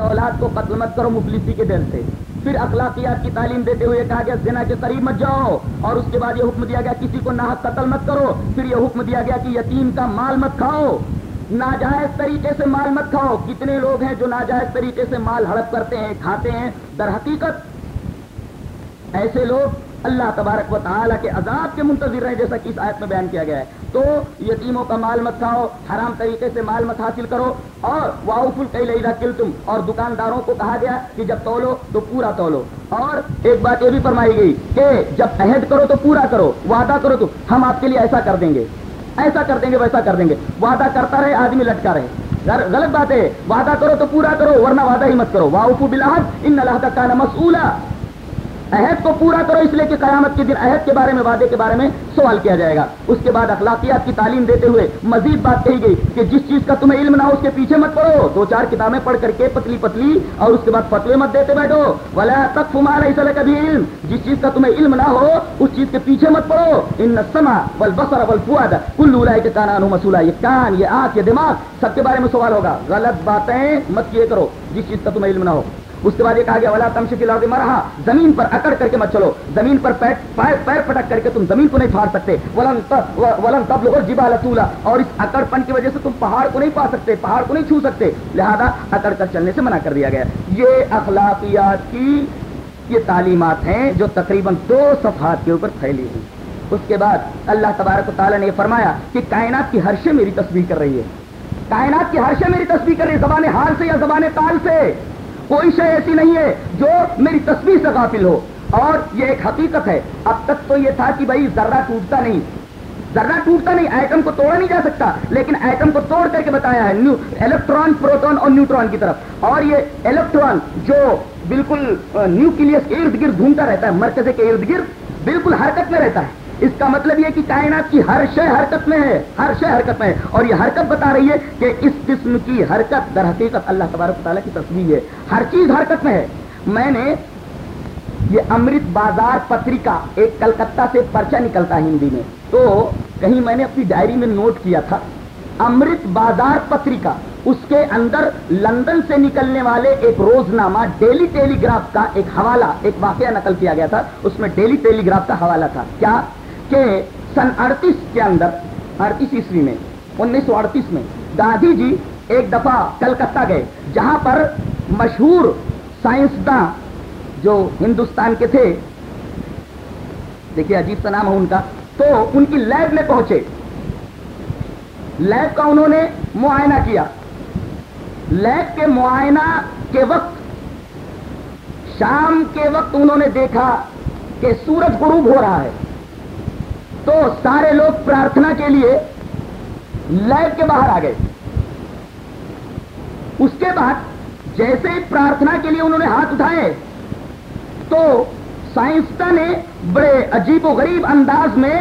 اولاد کو قتل مت کرو مفلسی کے دل سے۔ پھر اخلاقیات کی تعلیم دیتے ہوئے کہا گیا، زنا کے قریب مت جاؤ۔ اور اس کے بعد یہ حکم دیا گیا، کسی کو نہ قتل مت کرو۔ پھر یہ حکم دیا گیا کہ یتیم کا مال مت کھاؤ۔ ناجائز طریقے سے مال مت کھاؤ۔ کتنے لوگ ہیں جو ناجائز طریقے سے مال ہڑپ کرتے ہیں، کھاتے ہیں؟ در حقیقت ایسے لوگ اللہ تبارک و تعالیٰ کے عذاب کے منتظر ہیں، جیسا کہ اس آیت میں بیان کیا گیا ہے۔ تو یتیموں کا مال مت کھاؤ، حرام طریقے سے مال مت حاصل کرو۔ اور واؤف القی لئی کل تم اور دکانداروں کو کہا گیا کہ جب تولو تو پورا تولو۔ اور ایک بات یہ بھی فرمائی گئی کہ جب عہد کرو تو پورا کرو، وعدہ کرو تو ہم آپ کے لیے ایسا کر دیں گے۔ ایسا کر دیں گے، ویسا کر دیں گے۔ وعدہ کرتا رہے، آدمی لٹکا رہے۔ غلط بات ہے۔ وعدہ کرو تو پورا کرو، ورنہ وعدہ ہی مت کرو۔ واؤف بلاحد ان اللہ کا کانا مسئولہ عہد کو پورا کرو، اس لیے کہ قیامت کے دن عہد کے بارے میں، وعدے کے بارے میں سوال کیا جائے گا۔ اس کے بعد اخلاقیات کی تعلیم دیتے ہوئے مزید بات کہی گئی کہ جس چیز کا تمہیں علم نہ ہو، اس کے پیچھے مت پڑھو دو چار کتابیں پڑھ کر کے پتلی پتلی اور اس کے بعد فتوے مت دیتے بیٹھو۔ ولا تک تمہارا اس طرح کبھی علم۔ جس چیز کا تمہیں علم نہ ہو، اس چیز کے پیچھے مت پڑھو ان سما بل بسر بل فواد کل کے کانا مسولہ یہ کان، یہ آنکھ، یہ دماغ، سب کے بارے میں سوال ہوگا۔ غلط باتیں مت کیے کرو۔ جس چیز کا تمہیں علم نہ ہو۔ اس کے بعد یہ کہا گیا، ولا تم شکل مرحا۔ زمین پر اکڑ کر کے مت چلو۔ زمین پر پیر پٹک کر کے تم زمین کو نہیں پھاڑ سکتے۔ ولن ولن تب لوگ جبا لطولا اور اس اکڑ پن کی وجہ سے تم پہاڑ کو نہیں پا سکتے، پہاڑ کو نہیں چھو سکتے۔ لہذا اکڑ کر چلنے سے منع کر دیا گیا۔ یہ اخلاقیات کی، یہ تعلیمات ہیں جو تقریباً دو صفحات کے اوپر پھیلی ہوئی اس کے بعد اللہ تبارک و تعالیٰ نے یہ فرمایا کہ کائنات کی ہرشے میری تصویر کر رہی ہے۔ کائنات کی ہرشے میری تصویر کر رہی ہے، زبان حال سے یا زبان تال سے؟ کوئی شے ایسی نہیں ہے جو میری تصویر سے غافل ہو۔ اور یہ ایک حقیقت ہے۔ اب تک تو یہ تھا کہ بھائی ذرہ ٹوٹتا نہیں۔ ذرہ ٹوٹتا نہیں، ایٹم کو توڑا نہیں جا سکتا۔ لیکن ایٹم کو توڑ کر کے بتایا ہے، نیو الیکٹران، پروٹون اور نیوٹران کی طرف۔ اور یہ الیکٹران جو بالکل نیوکلس کے ارد گرد گھومتا رہتا ہے، مرکز کے ارد گرد بالکل حرکت میں رہتا ہے۔ اس کا مطلب یہ کہ کائنات کی ہر شے حرکت میں ہے، ہر شے حرکت میں ہے۔ اور یہ حرکت بتا رہی ہے کہ اس قسم کی حرکت در حقیقت اللہ تبارک تعالیٰ کی تصویر ہے۔ ہر چیز حرکت میں ہے۔ میں نے یہ امرت بازار پتریکا ایک کلکتہ سے پرچہ نکلتا ہے ہندی میں۔ تو کہیں میں نے اپنی ڈائری میں نوٹ کیا تھا، امرت بازار پتریکا، اس کے اندر لندن سے نکلنے والے ایک روز نامہ ڈیلی ٹیلی گراف کا ایک حوالہ، ایک واقعہ نقل کیا گیا تھا۔ اس میں ڈیلی ٹیلی گراف کا حوالہ تھا۔ کیا؟ کہ سن اڑتیس کے اندر، اڑتیس عیسوی میں، انیس سو اڑتیس میں گاندھی جی ایک دفعہ کلکتہ گئے، جہاں پر مشہور سائنسداں جو ہندوستان کے تھے، دیکھیے عجیب سا نام ہے ان کا، تو ان کی لیب میں پہنچے۔ لیب کا انہوں نے معائنہ کیا۔ لیب کے معائنہ کے وقت، شام کے وقت انہوں نے دیکھا کہ سورج غروب ہو رہا ہے۔ تو سارے لوگ پرارتھنا کے لیے لیب کے باہر آ گئے۔ اس کے بعد جیسے ہی پرارتھنا کے لیے انہوں نے ہاتھ اٹھائے، تو سائنسداں نے بڑے عجیب و غریب انداز میں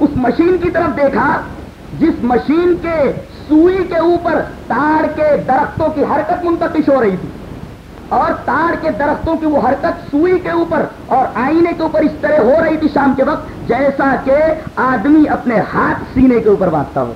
اس مشین کی طرف دیکھا، جس مشین کے سوئی کے اوپر تار کے درختوں کی حرکت منتقش ہو رہی تھی۔ اور تار کے درختوں کی وہ حرکت سوئی کے اوپر اور آئینے کے اوپر اس طرح ہو رہی تھی شام کے وقت، جیسا کہ آدمی اپنے ہاتھ سینے کے اوپر باندھتا ہو۔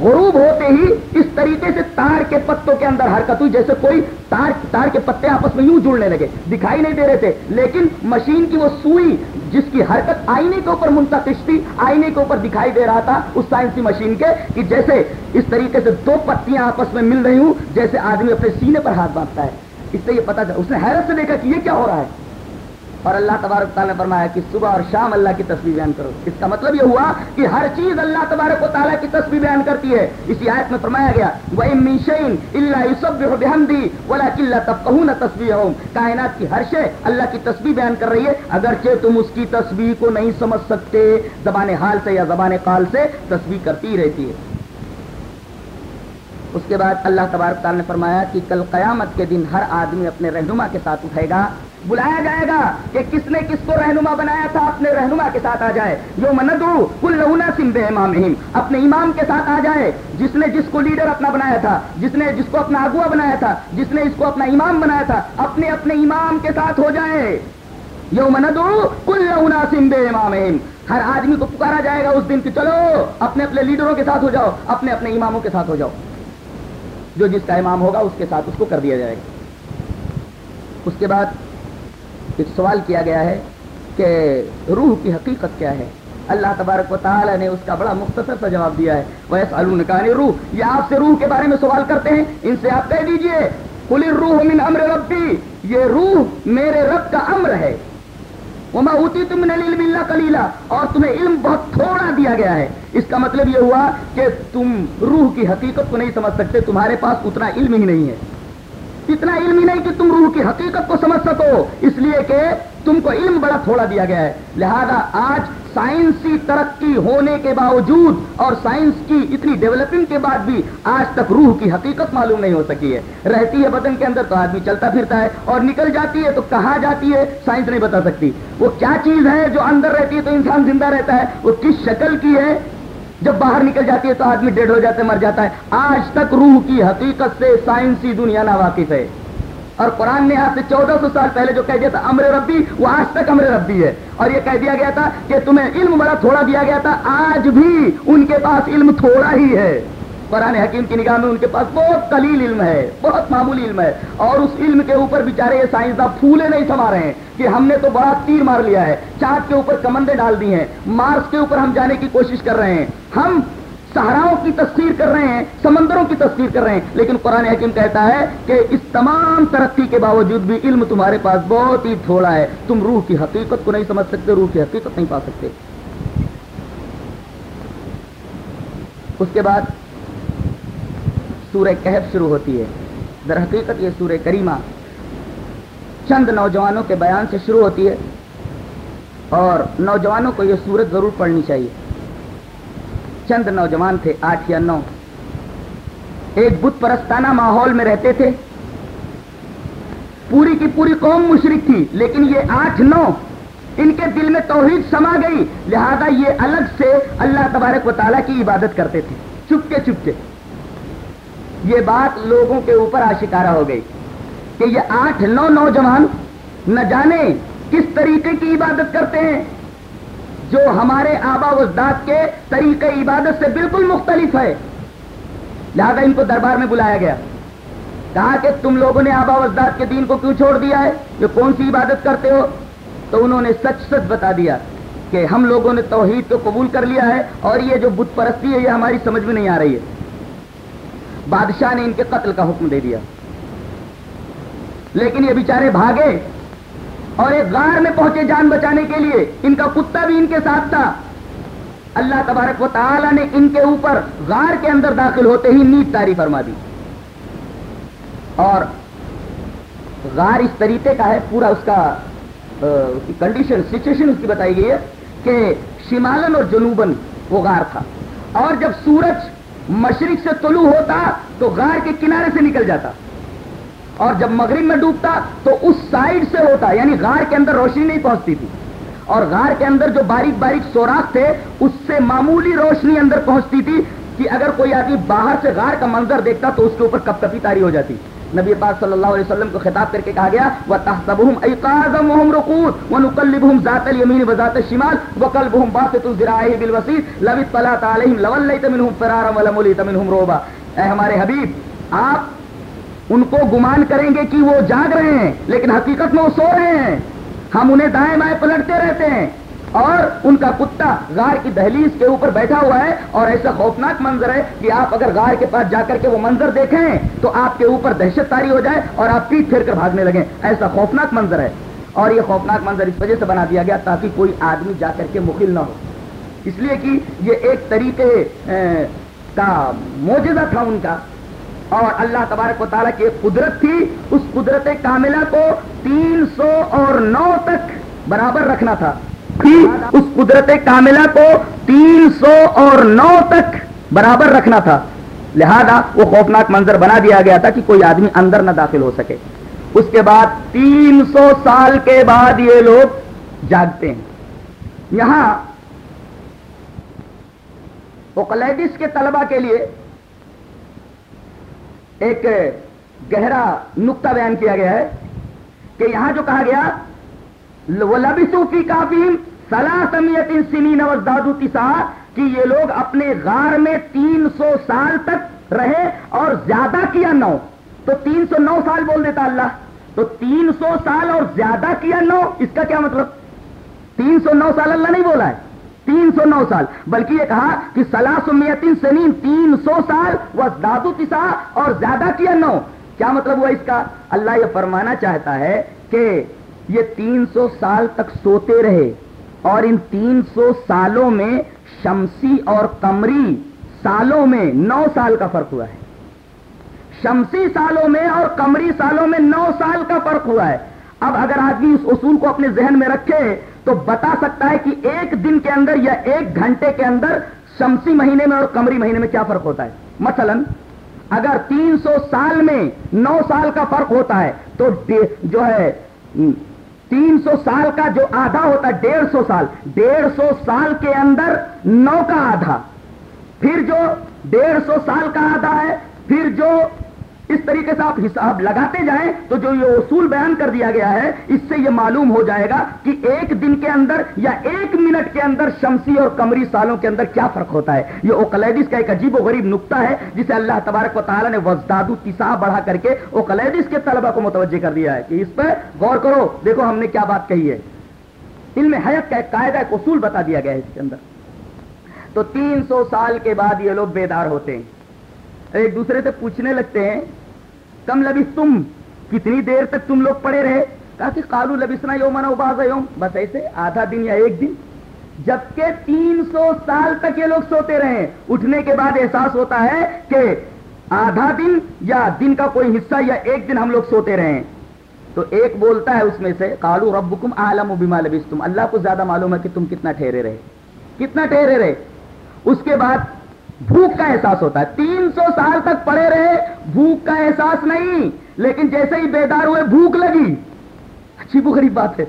غروب ہوتے ہی اس طریقے سے تار کے پتوں کے اندر حرکت ہوئی، جیسے کوئی تار تار کے پتے آپس میں یوں جڑنے لگے۔ دکھائی نہیں دے رہے تھے، لیکن مشین کی وہ سوئی جس کی حرکت آئینے کے اوپر منتقش تھی، آئینے کے اوپر دکھائی دے رہا تھا اس سائنسی مشین کے، کہ جیسے اس طریقے سے دو پتیاں آپس میں مل رہی ہوں، جیسے آدمی اپنے سینے پر ہاتھ باندھتا ہے۔ اس سے یہ پتا چلا اس نے حیرت سے دیکھا کہ یہ کیا ہو رہا ہے۔ اور اللہ تبارک تعالیٰ نے فرمایا کہ صبح اور شام اللہ کی تصویر بیان کرو۔ اس کا مطلب یہ ہوا کہ ہر چیز اللہ تبارک و تعالیٰ کی تصویر بیان کرتی ہے۔ اسی آیت میں فرمایا گیا وہ کائنات کی ہر شے اللہ کی تصویر بیان کر رہی ہے۔ اگرچہ تم اس کی تصویر کو نہیں سمجھ سکتے، زبان حال سے یا زبان قال سے تصویر کرتی رہتی ہے۔ اس کے بعد اللہ تبارک تعالیٰ نے فرمایا کہ کل قیامت کے دن ہر آدمی اپنے رہنما کے ساتھ اٹھے گا، بلایا جائے گا کہ کس نے کس کو رہنما بنایا تھا اپنے رہنما کے ساتھ آ جائے۔ جو مندو کل لہنا سم بے امام اپنے امام کے ساتھ آ جائے۔ جس نے جس کو لیڈر اپنا بنایا تھا، جس نے جس کو اپنا اگوا بنایا تھا، جس نے اس کو اپنا امام بنایا تھا، اپنے اپنے امام کے ساتھ ہو جائے۔ یو مندو کل لہنا سم بے امام ہر آدمی کو پکارا جائے گا اس دن کہ چلو، اپنے اپنے لیڈروں کے ساتھ ہو جاؤ، اپنے اپنے اماموں کے ساتھ ہو جاؤ۔ جو جس کا امام ہوگا اس کے ساتھ اس کو کر دیا جائے گا۔ اس کے بعد ایک سوال کیا گیا ہے کہ روح کی حقیقت کیا ہے؟ اللہ تبارک و تعالی نے اس کا بڑا مختصر سا جواب دیا ہے۔ ویسے علوم روح یہ آپ سے روح کے بارے میں سوال کرتے ہیں۔ ان سے آپ کہہ دیجیے کل روح من امر ربی یہ روح میرے رب کا امر ہے۔ وما ہوتی تم نے علم اللہ کلیلہ اور تمہیں علم بہت تھوڑا دیا گیا ہے۔ اس کا مطلب یہ ہوا کہ تم روح کی حقیقت کو نہیں سمجھ سکتے، تمہارے پاس اتنا علم ہی نہیں ہے۔ اتنا علم ہی نہیں کہ تم روح کی حقیقت کو سمجھ سکو۔ اس لیے کہ تم کو علم بڑا تھوڑا دیا گیا ہے۔ لہذا آج سائنسی ترقی ہونے کے باوجود اور سائنس کی اتنی ڈیولپنگ کے بعد بھی آج تک روح کی حقیقت معلوم نہیں ہو سکی ہے۔ رہتی ہے بدن کے اندر تو آدمی چلتا پھرتا ہے اور نکل جاتی ہے تو کہاں جاتی ہے، سائنس نہیں بتا سکتی۔ وہ کیا چیز ہے جو اندر رہتی ہے تو انسان زندہ رہتا ہے؟ وہ کس شکل کی ہے؟ جب باہر نکل جاتی ہے تو آدمی ڈیڈ ہو جاتے مر جاتا ہے۔ آج تک روح کی حقیقت سے سائنسی دنیا نا واقف ہے۔ اور قرآن نے آج سے چودہ سو سال پہلے جو کہہ دیا تھا امر ربی، وہ آج تک امر ربی ہے۔ اور یہ کہہ دیا گیا تھا کہ تمہیں علم بڑا تھوڑا دیا گیا تھا، آج بھی ان کے پاس علم تھوڑا ہی ہے۔ قرآن حکیم کی نگاہ میں ان کے پاس بہت قلیل علم ہے، بہت معمولی علم ہے۔ اور اس علم کے اوپر بےچارے یہ سائنسداں پھولے نہیں سما رہے ہیں کہ ہم نے تو بڑا تیر مار لیا ہے چاند کے اوپر کمندے ڈال دی ہیں، مارس کے اوپر ہم جانے کی کوشش کر رہے ہیں۔ ہم صحراؤں کی تصویر کر رہے ہیں، سمندروں کی تصویر کر رہے ہیں۔ لیکن قرآن حکیم کہتا ہے کہ اس تمام ترقی کے باوجود بھی علم تمہارے پاس بہت ہی تھوڑا ہے۔ تم روح کی حقیقت کو نہیں سمجھ سکتے، روح کی حقیقت نہیں پا سکتے۔ اس کے بعد سورہ کہف شروع ہوتی ہے۔ در حقیقت یہ سورہ کریمہ چند نوجوانوں کے بیان سے شروع ہوتی ہے اور نوجوانوں کو یہ سورت ضرور پڑھنی چاہیے۔ چند نوجوان تھے، آٹھ یا نو۔ ایک بت پرستانہ ماحول میں رہتے تھے۔ پوری کی پوری قوم مشرق تھی، لیکن یہ آٹھ، نو ان کے دل میں توحید سما گئی۔ لہذا یہ الگ سے اللہ تبارک و تعالیٰ کی عبادت کرتے تھے۔ چپکے چپکے۔ یہ بات لوگوں کے اوپر آشکارا ہو گئی کہ یہ آٹھ، نو نوجوان نہ جانے کس طریقے کی عبادت کرتے ہیں۔ جو ہمارے آبا وزداد کے طریقے عبادت سے بالکل مختلف ہے۔ لہذا ان کو دربار میں بلایا گیا۔ کہا کہ تم لوگوں نے آبا وزداد کے دین کو کیوں چھوڑ دیا ہے؟ یہ کون سی عبادت کرتے ہو؟ تو انہوں نے سچ سچ بتا دیا کہ ہم لوگوں نے توحید کو قبول کر لیا ہے اور یہ جو بت پرستی ہے، یہ ہماری سمجھ میں نہیں آ رہی ہے۔ بادشاہ نے ان کے قتل کا حکم دے دیا۔ لیکن یہ بیچارے بھاگے۔ اور ایک غار میں پہنچے جان بچانے کے لیے ان کا کتا بھی ان کے ساتھ تھا۔ اللہ تبارک و تعالی نے ان کے اوپر غار کے اندر داخل ہوتے ہی نیت تاری فرما دی۔ اور غار اس طریقے کا ہے، پورا اس کا کنڈیشن سچویشن اس کی بتائی گئی ہے کہ شمالن اور جنوبن وہ غار تھا۔ اور جب سورج مشرق سے طلوع ہوتا تو غار کے کنارے سے نکل جاتا۔ اور جب مغرب میں ڈوبتا تو اس سائڈ سے ہوتا یعنی غار کے اندر روشنی نہیں پہنچتی تھی۔ اور غار کے اندر جو باریک باریک سوراخ تھے، اس سے معمولی روشنی اندر پہنچتی تھی کہ اگر کوئی آدمی باہر سے غار کا منظر دیکھتا تو اس کے اوپر کپ کپی تاری ہو جاتی۔ نبی پاک صلی اللہ علیہ وسلم کو خطاب کر کے کہا گیا وہ تحسبہم ایقاظم وهم رقود ونقلبهم ذات اليمين وذات الشمال وقلبهم باسط ذراعيه بالوسيط لو اطلعت عليهم لوليت منهم فرارا ولمليت منهم رعبا۔ اے ہمارے حبیب، آپ ان کو گمان کریں گے کہ وہ جاگ رہے ہیں، لیکن حقیقت میں وہ سو رہے ہیں۔ ہم انہیں دائیں بائیں پلٹتے رہتے ہیں۔ اور ان کا کتا غار کی دہلیز کے اوپر بیٹھا ہوا ہے، اور ایسا خوفناک منظر ہے کہ آپ اگر غار کے پاس جا کر کے وہ منظر دیکھیں، تو آپ کے اوپر دہشت تاری ہو جائے اور آپ پیٹ پھیر کر بھاگنے لگیں۔ ایسا خوفناک منظر ہے۔ اور یہ خوفناک منظر اس وجہ سے بنا دیا گیا تاکہ کوئی آدمی جا کر کے مخل نہ ہو۔ اس لیے کہ یہ ایک طریقے کا موجودہ تھا ان کا۔ اور اللہ تبارک و تعالیٰ کی قدرت تھی اس قدرت کاملہ کو تین سو اور نو تک برابر رکھنا تھا۔ اس قدرت کاملہ کو تین سو اور نو تک برابر رکھنا تھا۔ لہذا وہ خوفناک منظر بنا دیا گیا تھا کہ کوئی آدمی اندر نہ داخل ہو سکے۔ اس کے بعد تین سو سال کے بعد یہ لوگ جاگتے ہیں۔ یہاں اوکلیڈس کے طلبہ کے لیے ایک گہرا نقطہ بیان کیا گیا ہے کہ یہاں جو کہا گیا وہ لبی صوفی کافی سلاسمیت سنی نوز دادو کہ یہ لوگ اپنے غار میں تین سو سال تک رہے اور زیادہ کیا نو۔ تو تین سو نو سال بول دیتا اللہ۔ تو تین سو سال اور زیادہ کیا نو، اس کا کیا مطلب؟ تین سو نو سال اللہ نہیں بولا ہے۔ تین سو نو سال۔ بلکہ یہ کہا کہ سلاس میتین سنین تین سو سال وہ دادو تسا اور زیادہ کیا نو۔ کیا مطلب ہوا اس کا؟ اللہ یہ فرمانا چاہتا ہے کہ یہ تین سو سال تک سوتے رہے اور ان تین سو سالوں میں شمسی اور کمری سالوں میں نو سال کا فرق ہوا ہے۔ شمسی سالوں میں اور کمری سالوں میں نو سال کا فرق ہوا ہے۔ اب اگر آدمی اس اصول کو اپنے ذہن میں رکھے تو بتا سکتا ہے کہ ایک دن کے اندر یا ایک گھنٹے کے اندر شمسی مہینے میں اور کمری مہینے میں کیا فرق ہوتا ہے؟ مثلا اگر تین سو سال میں نو سال کا فرق ہوتا ہے تو جو ہے تین سو سال کا جو آدھا ہوتا ہے، ڈیڑھ سو سال، ڈیڑھ سو سال کے اندر نو کا آدھا۔ پھر جو ڈیڑھ سو سال کا آدھا ہے، پھر جو اس طریقے سے آپ حساب لگاتے جائیں تو جو یہ اصول بیان کر دیا گیا ہے، اس سے یہ معلوم ہو جائے گا کہ ایک دن کے اندر یا ایک منٹ کے اندر شمسی اور کمری سالوں کے اندر کیا فرق ہوتا ہے۔ یہ اوکلیدس کا ایک عجیب و غریب نقطہ ہے، جسے اللہ تبارک و تعالیٰ نے وزداد تسا بڑھا کر کے اوکلیدس کے طلبہ کو متوجہ کر دیا ہے کہ اس پہ غور کرو، دیکھو ہم نے کیا بات کہی ہے۔ علم حیت کا ایک قاعدہ، ایک اصول بتا دیا گیا ہے اس کے اندر۔ تو تین سو سال کے بعد یہ لوگ بیدار ہوتے ہیں۔ ایک دوسرے سے پوچھنے لگتے ہیں کم لبس تم کتنی دیر تک تم لوگ پڑے رہے؟ کہا کہ کالو لبسنا یوم باز یوم۔ بس ایسے آدھا دن یا ایک دن۔ جبکہ تین سو سال تک یہ لوگ سوتے رہے۔ اٹھنے کے بعد احساس ہوتا ہے کہ آدھا دن یا دن کا کوئی حصہ یا ایک دن ہم لوگ سوتے رہے۔ تو ایک بولتا ہے اس میں سے کالو رب عالم و بیما لبس تم اللہ کو زیادہ معلوم ہے کہ تم کتنا ٹھہرے رہے۔ کتنا ٹھہرے رہے؟ اس کے بعد بھوک کا احساس ہوتا ہے۔ تین سو سال تک پڑے رہے، بھوک کا احساس نہیں، لیکن جیسے ہی بیدار ہوئے، بھوک لگی۔ اچھی غریب بات ہے۔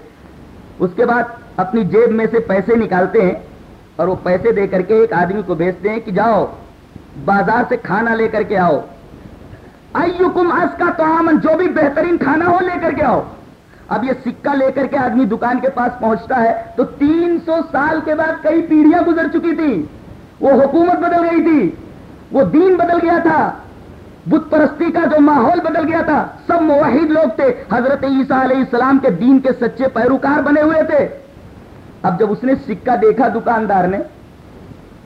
اس کے بعد اپنی جیب میں سے پیسے نکالتے ہیں اور وہ پیسے دے کر کے ایک آدمی کو بیچتے ہیں کہ جاؤ، بازار سے کھانا لے کر کے آؤ۔ ایوکم اس کا تو جو بھی بہترین کھانا ہو، لے کر کے آؤ۔ اب یہ سکہ لے کر کے آدمی دکان کے پاس پہنچتا ہے تو تین سو سال کے بعد کئی پیڑھیاں گزر چکی تھی وہ حکومت بدل گئی تھی، وہ دین بدل گیا تھا۔ بت پرستی کا جو ماحول بدل گیا تھا، سب موحد لوگ تھے۔ حضرت عیسیٰ علیہ السلام کے دین کے سچے پیروکار بنے ہوئے تھے۔ اب جب اس نے سکہ دیکھا دکاندار نے،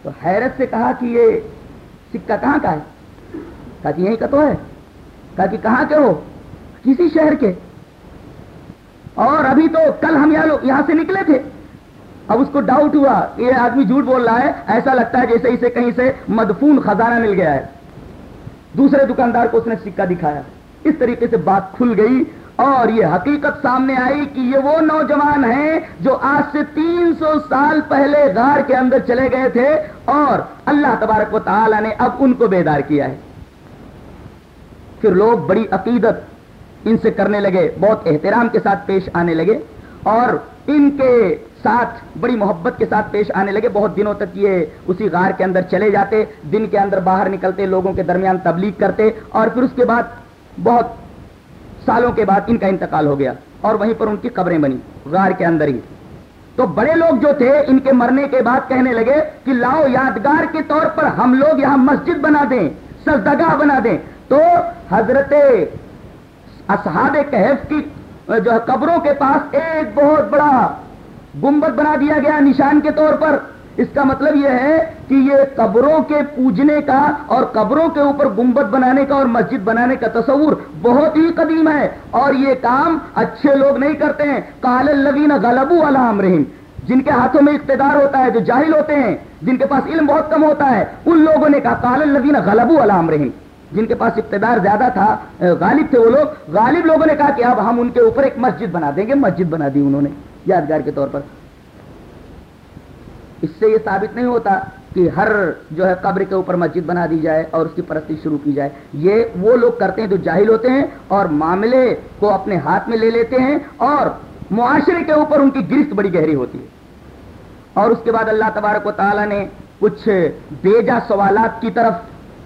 تو حیرت سے کہا کہ یہ سکہ کہاں کا ہے؟ کہا کہ یہیں کا تو ہے۔ کہا کہ کہاں کے ہو؟ کسی شہر کے۔ اور ابھی تو کل ہم یہاں سے نکلے تھے۔ اب اس کو ڈاؤٹ ہوا یہ آدمی جھوٹ بول رہا ہے، ایسا لگتا ہے جیسے اسے کہیں سے مدفون خزانہ مل گیا ہے۔ دوسرے دکاندار کو اس نے سکہ دکھایا۔ اس طریقے سے بات کھل گئی اور یہ حقیقت سامنے آئی کہ یہ وہ نوجوان ہیں جو آج سے تین سو سال پہلے غار کے اندر چلے گئے تھے اور اللہ تبارک و تعالی نے اب ان کو بیدار کیا ہے۔ پھر لوگ بڑی عقیدت ان سے کرنے لگے، بہت احترام کے ساتھ پیش آنے لگے اور ان کے ساتھ بڑی محبت کے ساتھ پیش آنے لگے۔ بہت دنوں تک یہ اسی غار کے اندر چلے جاتے، دن کے اندر باہر نکلتے، لوگوں کے درمیان تبلیغ کرتے اور پھر اس کے بعد بہت سالوں کے بعد ان کا انتقال ہو گیا اور وہیں پر ان کی قبریں بنی غار کے اندر ہی۔ تو بڑے لوگ جو تھے، ان کے مرنے کے بعد کہنے لگے کہ لاؤ یادگار کے طور پر ہم لوگ یہاں مسجد بنا دیں، سجدگاہ بنا دیں۔ تو حضرت اصحاب کہف کی، جو قبروں کے پاس ایک بہت بڑا گنبد بنا دیا گیا نشان کے طور پر۔ اس کا مطلب یہ ہے کہ یہ قبروں کے پوجنے کا اور قبروں کے اوپر گنبد بنانے کا اور مسجد بنانے کا تصور بہت ہی قدیم ہے۔ اور یہ کام اچھے لوگ نہیں کرتے ہیں۔ کال الوین غلبو علام رحیم جن کے ہاتھوں میں اقتدار ہوتا ہے جو جاہل ہوتے ہیں، جن کے پاس علم بہت کم ہوتا ہے، ان لوگوں نے کہا کال الوین غلبو علام رحیم جن کے پاس اقتدار زیادہ تھا، غالب تھے وہ لوگ۔ غالب لوگوں نے کہا کہ اب ہم ان کے اوپر ایک مسجد بنا دیں گے۔ مسجد بنا دی انہوں نے۔ یادگار کے طور پر۔ اس سے یہ ثابت نہیں ہوتا کہ ہر جو ہے قبر کے اوپر مسجد بنا دی جائے اور اس کی پرستی شروع کی جائے۔ یہ وہ لوگ کرتے ہیں جو جاہل ہوتے ہیں اور معاملے کو اپنے ہاتھ میں لے لیتے ہیں اور معاشرے کے اوپر ان کی گرفت بڑی گہری ہوتی ہے۔ اور اس کے بعد اللہ تبارک و تعالیٰ نے کچھ بیجا سوالات کی طرف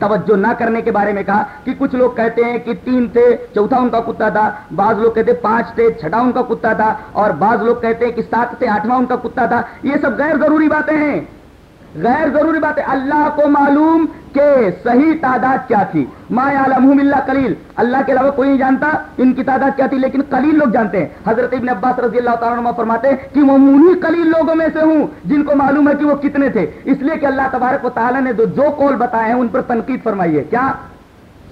توجہ نہ کرنے کے بارے میں کہا کہ کچھ لوگ کہتے ہیں کہ تین تھے، چوتھا ان کا کتا تھا، بعض لوگ کہتے ہیں پانچ تھے، چھٹا ان کا کتا تھا اور بعض لوگ کہتے ہیں کہ سات تھے، آٹھواں ان کا کتا تھا۔ یہ سب غیر ضروری باتیں ہیں۔ غیر ضروری بات ہے۔ اللہ کو معلوم کہ صحیح تعداد کیا تھی۔ ما عالم اللہ کلیل اللہ کے علاوہ کوئی نہیں جانتا ان کی تعداد کیا تھی، لیکن کلیل لوگ جانتے ہیں۔ حضرت ابن عباس رضی اللہ تعالیٰ عنہ فرماتے ہیں کہ وہ منی کلیل لوگوں میں سے ہوں، جن کو معلوم ہے کہ وہ کتنے تھے۔ اس لیے کہ اللہ تبارک و تعالیٰ نے جو قول بتائے ہیں، ان پر تنقید فرمائی ہے کیا؟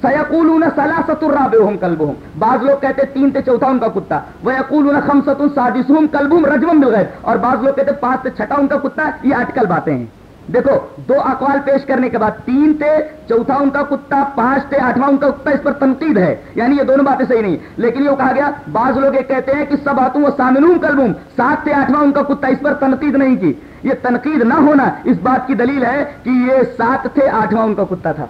سیقول سلاست الرابعهم کلبہم بعض لوگ کہتے تین تے چوتھا ان کا کتا۔ وہ یقول خمسط سادسہم کلبہم بالغیب اور بعض لوگ کہتے پانچ تے چھٹا ان کا کتا۔ یہ اٹکل باتیں ہیں۔ دیکھو، دو اقوال پیش کرنے کے بعد، تین تھے چوتھا ان کا کتا، پانچ تھے آٹھواں ان کا کتا، اس پر تنقید ہے۔ یعنی یہ دونوں باتیں صحیح نہیں۔ لیکن یہ کہا گیا، بعض لوگ یہ کہتے ہیں کہ سب آتوں وہ سامنون کلبوم سات تھے آٹھواں ان کا کتا، اس پر تنقید نہیں کی۔ یہ تنقید نہ ہونا اس بات کی دلیل ہے کہ یہ سات تھے آٹھواں ان کا کتا تھا۔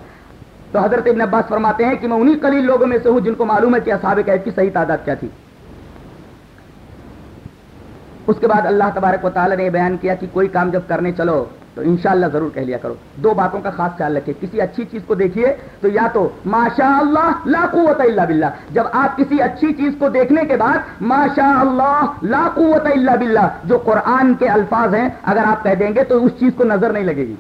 تو حضرت ابن عباس فرماتے ہیں کہ میں انہی قلیل لوگوں میں سے ہوں جن کو معلوم ہے کہ اصحاب قید کی صحیح تعداد کیا تھی۔ اس کے بعد اللہ تبارک و تعالی نے بیان کیا کہ کوئی کام جب کرنے چلو تو انشاءاللہ ضرور کہہ لیا کرو۔ دو باتوں کا خاص خیال رکھے کسی اچھی چیز کو دیکھیے تو یا تو ماشاء اللہ لا قوت الا باللہ۔ جب آپ کسی اچھی چیز کو دیکھنے کے بعد ماشاء اللہ لا قوت الا باللہ، جو قرآن کے الفاظ ہیں، اگر آپ کہہ دیں گے تو اس چیز کو نظر نہیں لگے گی۔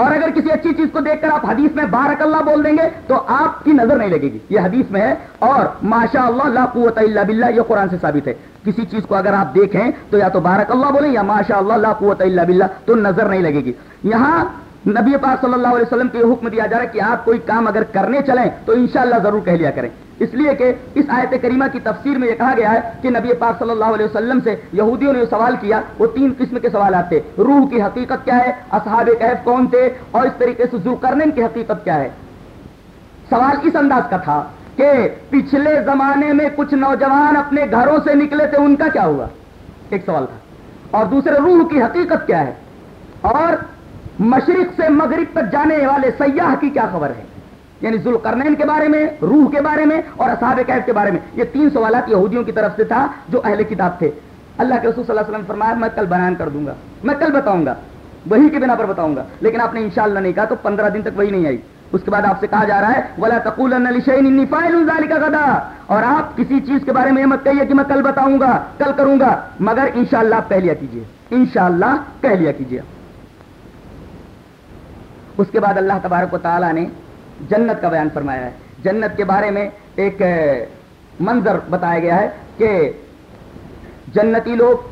اور اگر کسی اچھی چیز کو دیکھ کر آپ حدیث میں بارک اللہ بول دیں گے تو آپ کی نظر نہیں لگے گی۔ یہ حدیث میں ہے اور ماشاء اللہ لا قوت الا باللہ، یہ قرآن سے ثابت ہے۔ کسی چیز کو اگر آپ دیکھیں تو یا تو بارک اللہ بولیں یا ماشاء اللہ لا قوت الا باللہ، تو نظر نہیں لگے گی۔ یہاں نبی پاک صلی اللہ علیہ وسلم کے حکم دیا جا رہا ہے کہ آپ کوئی کام اگر کرنے چلیں تو انشاءاللہ ضرور کہہ لیا کریں۔ اس لیے کہ اس آیت کریمہ کی تفسیر میں یہ کہا گیا ہے کہ نبی پاک صلی اللہ علیہ وسلم سے یہودیوں نے سوال کیا، وہ تین قسم کے سوالات تھے۔ روح کی حقیقت کیا ہے؟ اصحاب کہف کون تھے؟ اور اس طریقے سے ذوالقرنین کی حقیقت کیا ہے؟ سوال اس انداز کا تھا کہ پچھلے زمانے میں کچھ نوجوان اپنے گھروں سے نکلے تھے، ان کا کیا ہوا؟ ایک سوال تھا۔ اور دوسرے، روح کی حقیقت کیا ہے؟ اور مشرق سے مغرب تک جانے والے سیاح کی کیا خبر ہے؟ یعنی ذوالقرنین کے بارے میں، روح کے بارے میں اور اصحاب قید کے بارے میں۔ یہ تین سوالات یہودیوں کی طرف سے تھا جو اہل کتاب تھے۔ اللہ کے رسول صلی اللہ علیہ وسلم فرمایا، میں کل بیان کر دوں گا۔ میں کل بتاؤں گا۔ وہی کے بنا پر بتاؤں گا۔ لیکن آپ نے انشاءاللہ نہیں کہا تو پندرہ دن تک وہی نہیں آئی۔ اس کے بعد آپ سے کہا جا رہا ہے، ولا تقول کا گدا اور آپ کسی چیز کے بارے میں مت کہیے کہ میں کل بتاؤں گا، کل کروں گا۔ مگر انشاءاللہ آپ کہہ لیا کیجیے انشاءاللہ کہہ لیا کیجیے اس کے بعد اللہ تبارک و تعالیٰ نے جنت کا بیان فرمایا ہے۔ جنت کے بارے میں ایک منظر بتایا گیا ہے کہ جنتی لوگ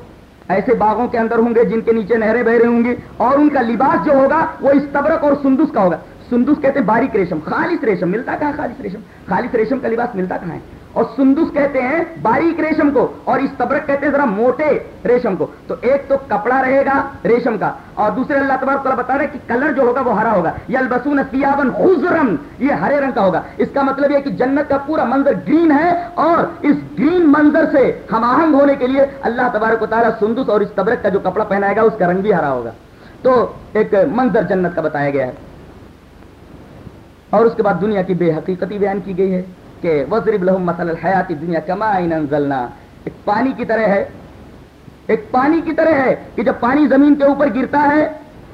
ایسے باغوں کے اندر ہوں گے جن کے نیچے نہریں بہ رہے ہوں گی اور ان کا لباس جو ہوگا وہ اس تبرک اور سندس کا ہوگا۔ سندس کہتے ہیں باریک ریشم، خالص ریشم، ملتا کہاں خالص ریشم؟ خالص ریشم کا لباس ملتا کہاں ہے؟ اور سندس کہتے ہیں باریک ریشم کو، اور اس تبرک کہتے ہیں ذرا موٹے ریشم کو۔ تو ایک تو کپڑا رہے گا ریشم کا، اور دوسرے اللہ تبارک تعالیٰ بتا رہے کہ کلر جو ہوگا وہ ہرا ہوگا۔ یل بسون سیابن خزرم یہ ہرے رنگ کا ہوگا۔ اس کا مطلب یہ کہ جنت کا پورا منظر گرین ہے، اور اس گرین منظر سے ہم آہنگ ہونے کے لیے اللہ تبارک و تعالیٰ سندس اور اس تبرک کا جو کپڑا پہنائے گا، اس کا رنگ بھی ہرا ہوگا۔ تو ایک منظر جنت کا بتایا گیا ہے۔ اور اس کے بعد دنیا کی بے حقیقتی بیان کی گئی ہے۔ کہ وزرب لہم مسل الحیاتی دنیا کما انزلنا ایک پانی کی طرح ہے۔ ایک پانی کی طرح ہے کہ جب پانی زمین کے اوپر گرتا ہے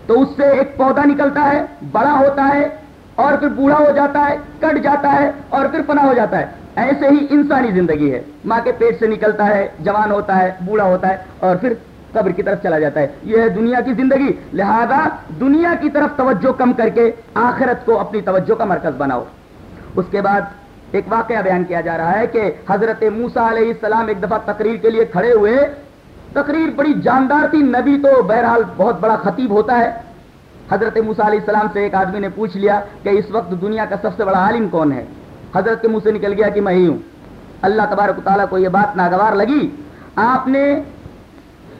تو اس سے ایک پودا نکلتا ہے، بڑا ہوتا ہے اور پھر بوڑھا ہو جاتا ہے، کٹ جاتا ہے اور پھر پناہ ہو جاتا ہے۔ ایسے ہی انسانی زندگی ہے۔ ماں کے پیٹ سے نکلتا ہے، جوان ہوتا ہے، بوڑھا ہوتا ہے اور پھر قبر کی طرف چلا جاتا ہے۔ یہ ہے دنیا کی زندگی۔ لہذا دنیا کی طرف توجہ کم کر کے آخرت کو اپنی توجہ کا مرکز بناؤ۔ اس کے بعد ایک واقعہ بیان کیا جا رہا ہے کہ حضرت موسا علیہ السلام ایک دفعہ تقریر کے لیے کھڑے ہوئے۔ تقریر بڑی جاندار تھی، نبی تو بہرحال بہت بڑا خطیب ہوتا ہے۔ حضرت موسا علیہ السلام سے ایک آدمی نے پوچھ لیا کہ اس وقت دنیا کا سب سے بڑا عالم کون ہے؟ حضرت کے منہ سے نکل گیا کہ میں ہی ہوں۔ اللہ تبارک تعالیٰ کو یہ بات ناگوار لگی۔ آپ نے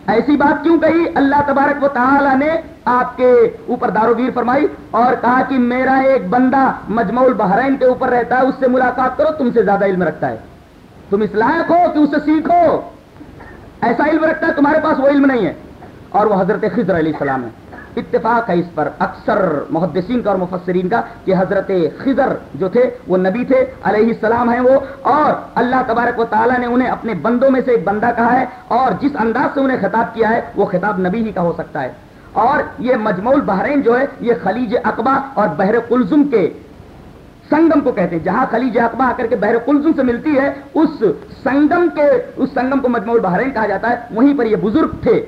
ایسی بات کیوں کہی؟ اللہ تبارک و تعالی نے آپ کے اوپر داروگیر فرمائی اور کہا کہ میرا ایک بندہ مجموع البحرین کے اوپر رہتا ہے، اس سے ملاقات کرو، تم سے زیادہ علم رکھتا ہے۔ تم اس لائق ہو کہ اسے سیکھو۔ ایسا علم رکھتا ہے، تمہارے پاس وہ علم نہیں ہے۔ اور وہ حضرت خضر علیہ السلام ہے۔ اتفاق ہے اس پر اکثر محدثین کا اور مفسرین کا کہ حضرت خضر جو تھے وہ نبی تھے، علیہ السلام ہیں وہ، اور اللہ تبارک و تعالیٰ نے انہیں اپنے بندوں میں سے ایک بندہ کہا ہے، اور جس انداز سے انہیں خطاب کیا ہے، وہ خطاب نبی ہی کا ہو سکتا ہے۔ اور یہ مجموع بحرین جو ہے، یہ خلیج اقبا اور بحر کلزم کے سنگم کو کہتے ہیں۔ جہاں خلیج اقبا آ کر کے بحر کلزم سے ملتی ہے، اس سنگم کے، اس سنگم کو مجموع بحرین کہا جاتا ہے۔ وہیں پر یہ بزرگ تھے۔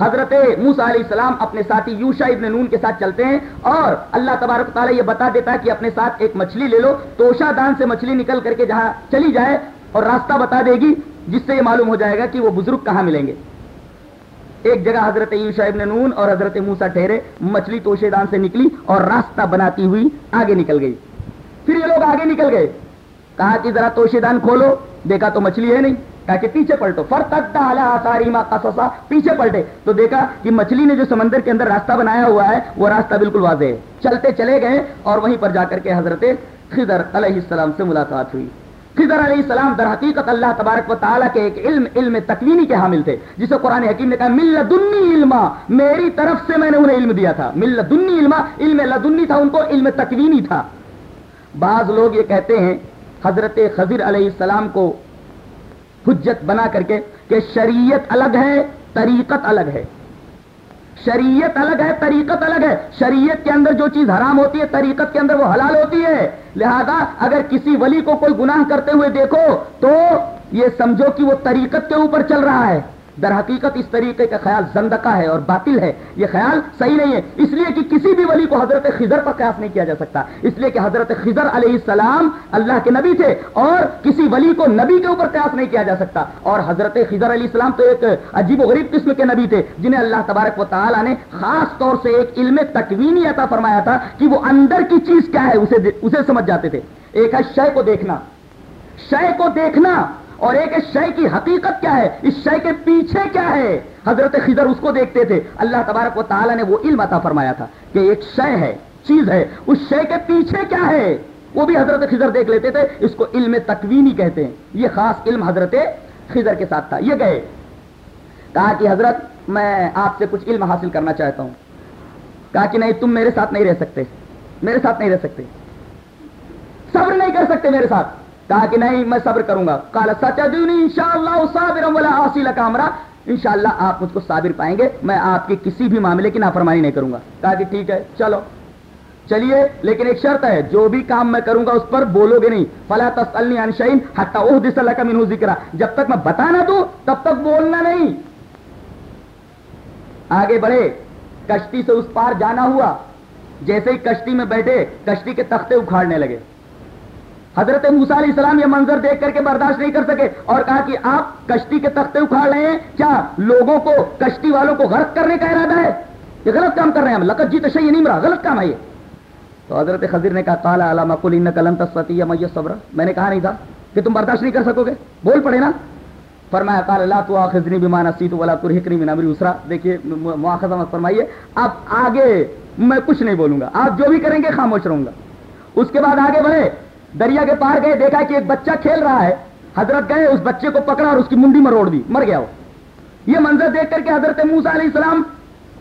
حضرت موسا علیہ السلام اپنے ساتھی یوشا ابن نون کے ساتھ چلتے ہیں اور اللہ تبارک تعالیٰ یہ بتا دیتا ہے کہ اپنے ساتھ ایک مچھلی لے لو توشا دان سے مچھلی نکل کر کے جہاں چلی جائے اور راستہ بتا دے گی، جس سے یہ معلوم ہو جائے گا کہ وہ بزرگ کہاں ملیں گے۔ ایک جگہ حضرت یوشا ابن نون اور حضرت موسا ٹھہرے، مچھلی توشے دان سے نکلی اور راستہ بناتی ہوئی آگے نکل گئی۔ پھر یہ لوگ آگے نکل گئے۔ کہا کہ ذرا توشے دان کھولو، دیکھا تو مچھلی ہے نہیں۔ کہ پیچھے پلٹو۔ فر تک قصصا۔ پیچھے پلٹے۔ تو دیکھا کہ مچھلی نے جو سمندر کے اندر راستہ بنایا ہوا ہے، وہ راستہ بالکل واضح ہے۔ چلتے چلے گئے اور وہیں پر جا کر کے حضرت خضر علیہ السلام سے ملاقات ہوئی۔ خضر علیہ السلام در حقیقت اللہ تبارک و تعالیٰ کے ایک علم علم تکوینی کے حامل تھے، جسے قرآن حکیم نے کہا مل دنی علما میری طرف سے میں نے انہیں علم دیا تھا۔ مل دنی علما، علم لدنی تھا، ان کو علم تکوینی تھا۔ بعض لوگ یہ کہتے ہیں، حضرت خضر علیہ السلام کو حجت بنا کر کے کہ شریعت الگ ہے، طریقت الگ ہے۔ شریعت الگ ہے، طریقت الگ ہے۔ شریعت کے اندر جو چیز حرام ہوتی ہے، طریقت کے اندر وہ حلال ہوتی ہے۔ لہذا اگر کسی ولی کو کوئی گناہ کرتے ہوئے دیکھو، تو یہ سمجھو کہ وہ طریقت کے اوپر چل رہا ہے۔ در حقیقت اس طریقے کا خیال زندقہ ہے اور باطل ہے، یہ خیال صحیح نہیں ہے۔ اس لیے کہ کسی بھی ولی کو حضرت خضر پر قیاس نہیں کیا جا سکتا۔ اس لیے کہ حضرت خضر علیہ السلام اللہ کے نبی تھے اور کسی ولی کو نبی کے اوپر قیاس نہیں کیا جا سکتا۔ اور حضرت خضر علیہ السلام تو ایک عجیب و غریب قسم کے نبی تھے، جنہیں اللہ تبارک و تعالیٰ نے خاص طور سے ایک علم تکوینی عطا فرمایا تھا کہ وہ اندر کی چیز کیا ہے، اسے اسے سمجھ جاتے تھے۔ ایک ہے شے کو دیکھنا۔ شے کو دیکھنا۔ اور ایک شے کی حقیقت کیا ہے؟ اس شے کے پیچھے کیا ہے؟ حضرت خضر اس کو دیکھتے تھے۔ اللہ تبارک و تعالیٰ نے وہ علم عطا فرمایا تھا کہ ایک شے ہے، چیز ہے۔ اس شے کے پیچھے کیا ہے؟ وہ بھی حضرت خضر دیکھ لیتے تھے۔ اس کو علم تکوینی کہتے ہیں۔ یہ خاص علم حضرت خضر کے ساتھ تھا۔ یہ گئے۔ کہا کہ حضرت، میں آپ سے کچھ علم حاصل کرنا چاہتا ہوں۔ کہا کہ نہیں، تم میرے ساتھ نہیں رہ سکتے۔ میرے ساتھ نہیں رہ سکتے۔ صبر نہیں کر سکتے میرے ساتھ۔ کہا کہ نہیں میں صبر کروں گا۔ کالا سچا ان شاء اللہ کامرا ان شاء اللہ آپ مجھ کو صابر پائیں گے۔ میں آپ کے کسی بھی معاملے کی نافرمانی نہیں کروں گا۔ کہا کہ ٹھیک ہے، چلو۔ چلیے، لیکن ایک شرط ہے، جو بھی کام میں کروں گا اس پر بولو گے نہیں۔ فلا تسلی انشین ہٹا وہ اللہ کا مینو ذکر جب تک میں بتا نہ دوں تب تک بولنا نہیں۔ آگے بڑھے، کشتی سے اس پار جانا ہوا۔ جیسے ہی کشتی میں بیٹھے، کشتی کے تختے اکھاڑنے لگے۔ حضرت موسا علیہ السلام یہ منظر دیکھ کر کے برداشت نہیں کر سکے اور کہا کہ آپ کشتی کے تختے اکھاڑ رہے ہیں، کیا لوگوں کو، کشتی والوں کو غلط کرنے کا ارادہ ہے؟ یہ غلط کام کر رہے ہیں لقت جی تو نہیں مرا، غلط کام ہے یہ۔ تو حضرت خضر نے کہا کالا علامہ کل ان کلن تصوتی یا صبر میں نے کہا نہیں تھا کہ تم برداشت نہیں کر سکو گے۔ بول پڑے نا۔ فرمایا کال اللہ تو آخذنی بیمان سی تو ولا ترحقنی من امری اسرا۔ دیکھیے مواخذہ مت فرمائیے۔ اب آگے میں کچھ نہیں بولوں گا۔ آپ جو بھی کریں گے، خاموش رہوں گا۔ اس کے بعد آگے بڑھے۔ دریا کے پار گئے، دیکھا کہ ایک بچہ کھیل رہا ہے۔ حضرت گئے، اس بچے کو پکڑا اور اس کی منڈی میں روڑ دی، مر گیا وہ۔ یہ منظر دیکھ کر کے حضرت موسا علیہ السلام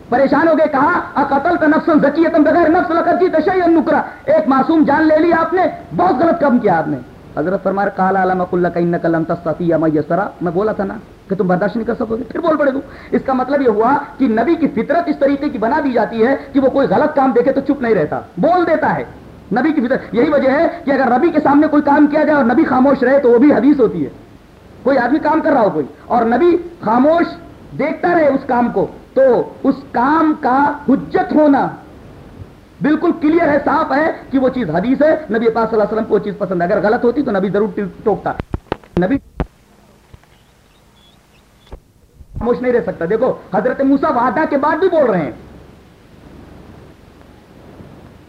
پریشان ہو گئے، کہا قتل کا نفس ذکیتم بغیر نفس لقت جی تشیع نکرا. ایک معصوم جان لے لی آپ نے، بہت غلط کام کیا آپ نے۔ حضرت فرمار کالا علامہ اللہ کا ان کلم تصفی میسرا میں بولا تھا نا کہ تم برداشت نہیں کر سکو گے، پھر بول پڑے دوں اس کا مطلب یہ ہوا کہ نبی کی فطرت اس طریقے کی بنا دی جاتی ہے کہ وہ کوئی غلط کام دیکھے تو چپ نہیں رہتا۔ بول دیتا ہے۔ نبی کی فطرت۔ یہی وجہ ہے کہ اگر نبی کے سامنے کوئی کام کیا جائے اور نبی خاموش رہے تو وہ بھی حدیث ہوتی ہے۔ کوئی آدمی کام کر رہا ہو کوئی اور نبی خاموش دیکھتا رہے اس کام کو تو اس کام کا حجت ہونا بالکل کلیئر ہے، صاف ہے کہ وہ چیز حدیث ہے۔ نبی پاک صلی اللہ علیہ وسلم کو وہ چیز پسند ہے۔ اگر غلط ہوتی تو نبی ضرور ٹوکتا۔ نبی خاموش نہیں رہ سکتا۔ دیکھو، حضرت موسا وعدہ کے بعد بھی بول رہے ہیں۔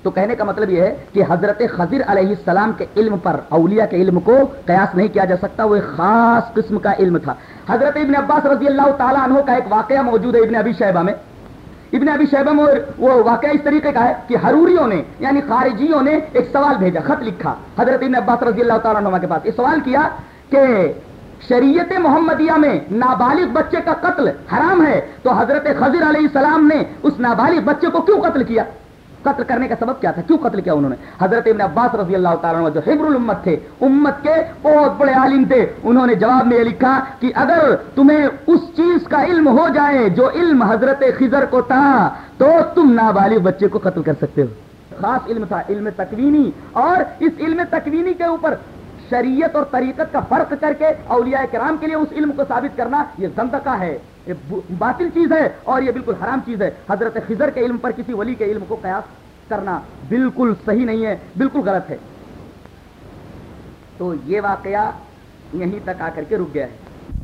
تو کہنے کا مطلب یہ ہے کہ حضرت خضر علیہ السلام کے علم پر، اولیاء کے علم کو قیاس نہیں کیا جا سکتا، وہ ایک خاص قسم کا علم تھا۔ حضرت ابن عباس رضی اللہ تعالیٰ عنہ کا ایک واقعہ موجود ہے ابن ابی شہبہ میں۔ ابن ابی شہبہ میں وہ واقعہ اس طریقے کا ہے کہ حروریوں نے یعنی خارجیوں نے ایک سوال بھیجا، خط لکھا حضرت ابن عباس رضی اللہ تعالیٰ عنہ کے پاس۔ یہ سوال کیا کہ شریعت محمدیہ میں نابالغ بچے کا قتل حرام ہے تو حضرت خضر علیہ السلام نے اس نابالغ بچے کو کیوں قتل کیا؟ قتل کرنے کا سبب کیا تھا؟ کیوں قتل کیا انہوں نے؟ حضرت ابن عباس رضی اللہ تعالیٰ جو حبر الامت تھے، امت کے بہت بڑے عالم تھے، انہوں نے جواب میں یہ لکھا کہ اگر تمہیں اس چیز کا علم ہو جائے جو علم حضرت خضر کو تھا، تو تم نابالغ بچے کو قتل کر سکتے ہو۔ خاص علم تھا، علم تکوینی۔ اور اس علم تکوینی کے اوپر شریعت اور طریقت کا فرق کر کے اولیاء کرام کے لیے اس علم کو ثابت کرنا یہ زندقہ ہے۔ یہ باطل چیز ہے اور یہ بالکل حرام چیز ہے۔ حضرت خضر کے علم پر کسی ولی کے علم کو قیاس کرنا بالکل صحیح نہیں ہے، بالکل غلط ہے۔ تو یہ واقعہ یہیں تک آ کر کے رک گیا ہے۔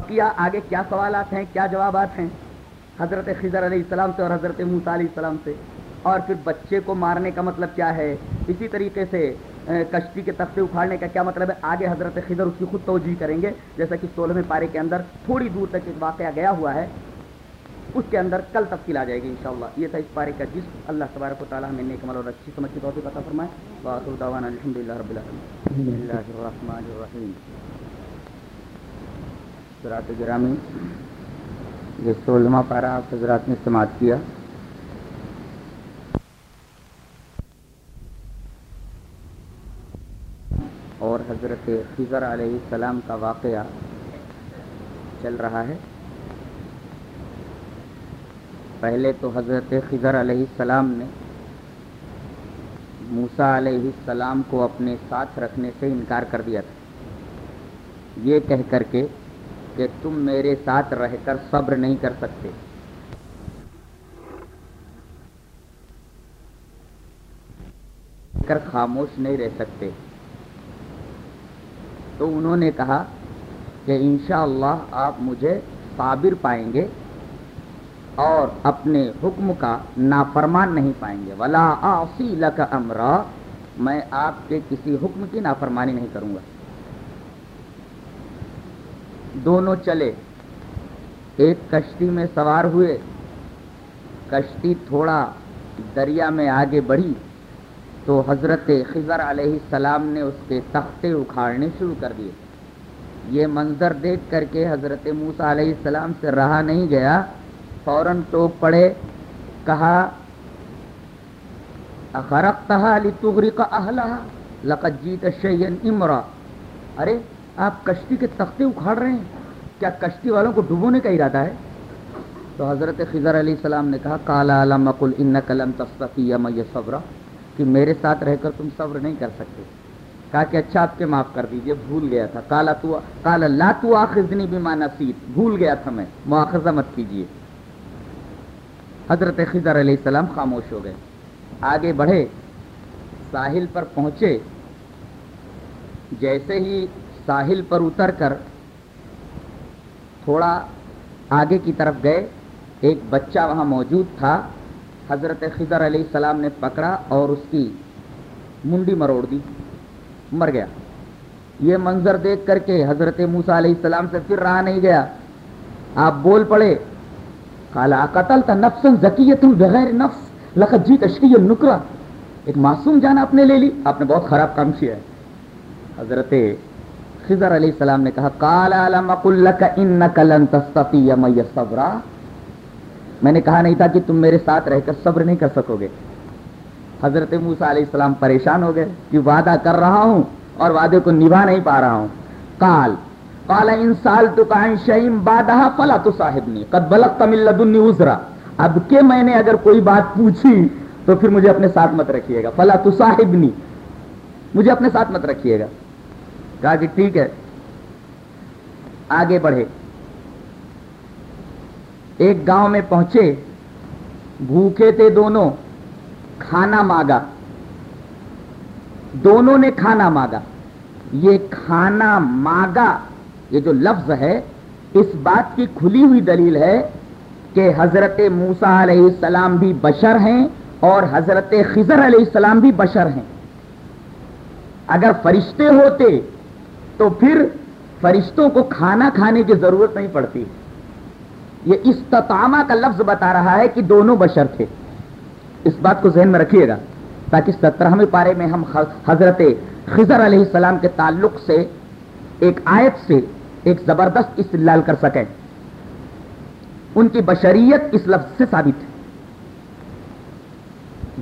کیا آگے کیا سوالات ہیں، کیا جوابات ہیں؟ حضرت خضر علیہ السلام سے اور حضرت موسیٰ علیہ السلام سے۔ اور پھر بچے کو مارنے کا مطلب کیا ہے؟ اسی طریقے سے کشتی کے تختے اکھاڑنے کا کیا مطلب ہے؟ آگے حضرت خضر اس کی خود توجہ کریں گے، جیسا کہ سولہویں پارے کے اندر تھوڑی دور تک ایک واقعہ گیا ہوا ہے، اس کے اندر کل تفصیل آ جائے گی انشاءاللہ۔ یہ تھا اس پارے کا جس اللہ تبارک و تعالیٰ ہمیں نیک عمل اور اچھی سمجھ کی توفیق عطا فرمائے۔ باخر دعوانا الحمدللہ رب العالمین۔ اللہ الرحمن الرحیم۔ حضرات گرامی یہ سولہواں پارہ آپ حضرات نے سماعت کیا اور حضرت خضر علیہ السلام کا واقعہ چل رہا ہے۔ پہلے تو حضرت خضر علیہ السلام نے موسا علیہ السلام کو اپنے ساتھ رکھنے سے انکار کر دیا تھا۔ یہ کہہ کر کے کہ تم میرے ساتھ رہ کر صبر نہیں کر سکتے۔ کر خاموش نہیں رہ سکتے۔ تو انہوں نے کہا کہ انشاءاللہ آپ مجھے صابر پائیں گے اور اپنے حکم کا نافرمان نہیں پائیں گے۔ ولا آسی لک امرا میں آپ کے کسی حکم کی نافرمانی نہیں کروں گا۔ دونوں چلے۔ ایک کشتی میں سوار ہوئے۔ کشتی تھوڑا دریا میں آگے بڑھی۔ تو حضرت خضر علیہ السلام نے اس کے تختے اکھاڑنے شروع کر دیے۔ یہ منظر دیکھ کر کے حضرت موسا علیہ السلام سے رہا نہیں گیا۔ فوراً ٹوک پڑے، کہا رقا علی تغری کا اہلا لقت جیت شیئن امرا. ارے، آپ کشتی کے تختے اکھاڑ رہے ہیں؟ کیا کشتی والوں کو ڈبونے کا ارادہ ہے؟ تو حضرت خضر علیہ السلام نے کہا کالا علم ان کلم تصفی صبر کہ میرے ساتھ رہ کر تم صبر نہیں کر سکتے۔ کہا کہ اچھا آپ کے معاف کر دیجیے، بھول گیا تھا۔ کالا تو کالا لا تو آخذنی بما نسیت۔ بھول گیا تھا میں مواخذہ مت کیجیے۔ حضرت خضر علیہ السلام خاموش ہو گئے۔ آگے بڑھے، ساحل پر پہنچے۔ جیسے ہی ساحل پر اتر کر تھوڑا آگے کی طرف گئے، ایک بچہ وہاں موجود تھا۔ حضرت خضر علیہ السلام نے پکڑا اور اس کی منڈی مروڑ دی، مر گیا۔ یہ منظر دیکھ کر کے حضرت موسا علیہ السلام سے پھر رہا نہیں گیا۔ آپ بول پڑے کالا قتل تھا نفسن ذکی بغیر نفس لقت جی تشریح نکرا ایک معصوم جان آپ نے لے لی، آپ نے بہت خراب کام کیا ہے۔ حضرت خضر علیہ السلام نے کہا کالا صبرا میں نے کہا نہیں تھا کہ تم میرے ساتھ رہ کر صبر نہیں کر سکو گے۔ حضرت موسا علیہ السلام پریشان ہو گئے کہ وعدہ کر رہا ہوں اور وعدے کو نبھا نہیں پا رہا ہوں۔ کال کالا ان سال تو شیم بادہ فلا تو صاحب نہیں قد بلک تمل ازرا اب کے میں نے اگر کوئی بات پوچھی تو پھر مجھے اپنے ساتھ مت رکھیے گا۔ فلا تو صاحب مجھے اپنے ساتھ مت رکھیے گا۔ کہا کہ ٹھیک ہے، آگے بڑھے۔ ایک گاؤں میں پہنچے، بھوکے تھے دونوں، کھانا مانگا۔ دونوں نے کھانا مانگا۔ یہ کھانا مانگا، یہ جو لفظ ہے، اس بات کی کھلی ہوئی دلیل ہے کہ حضرت موسا علیہ السلام بھی بشر ہیں اور حضرت خضر علیہ السلام بھی بشر ہیں۔ اگر فرشتے ہوتے تو پھر فرشتوں کو کھانا کھانے کی ضرورت نہیں پڑتی۔ یہ استطامہ کا لفظ بتا رہا ہے کہ دونوں بشر تھے۔ اس بات کو ذہن میں رکھیے گا تاکہ سترہویں پارے میں ہم حضرت خضر علیہ السلام کے تعلق سے ایک آیت سے ایک زبردست استدلال کر سکیں۔ ان کی بشریت اس لفظ سے ثابت ہے۔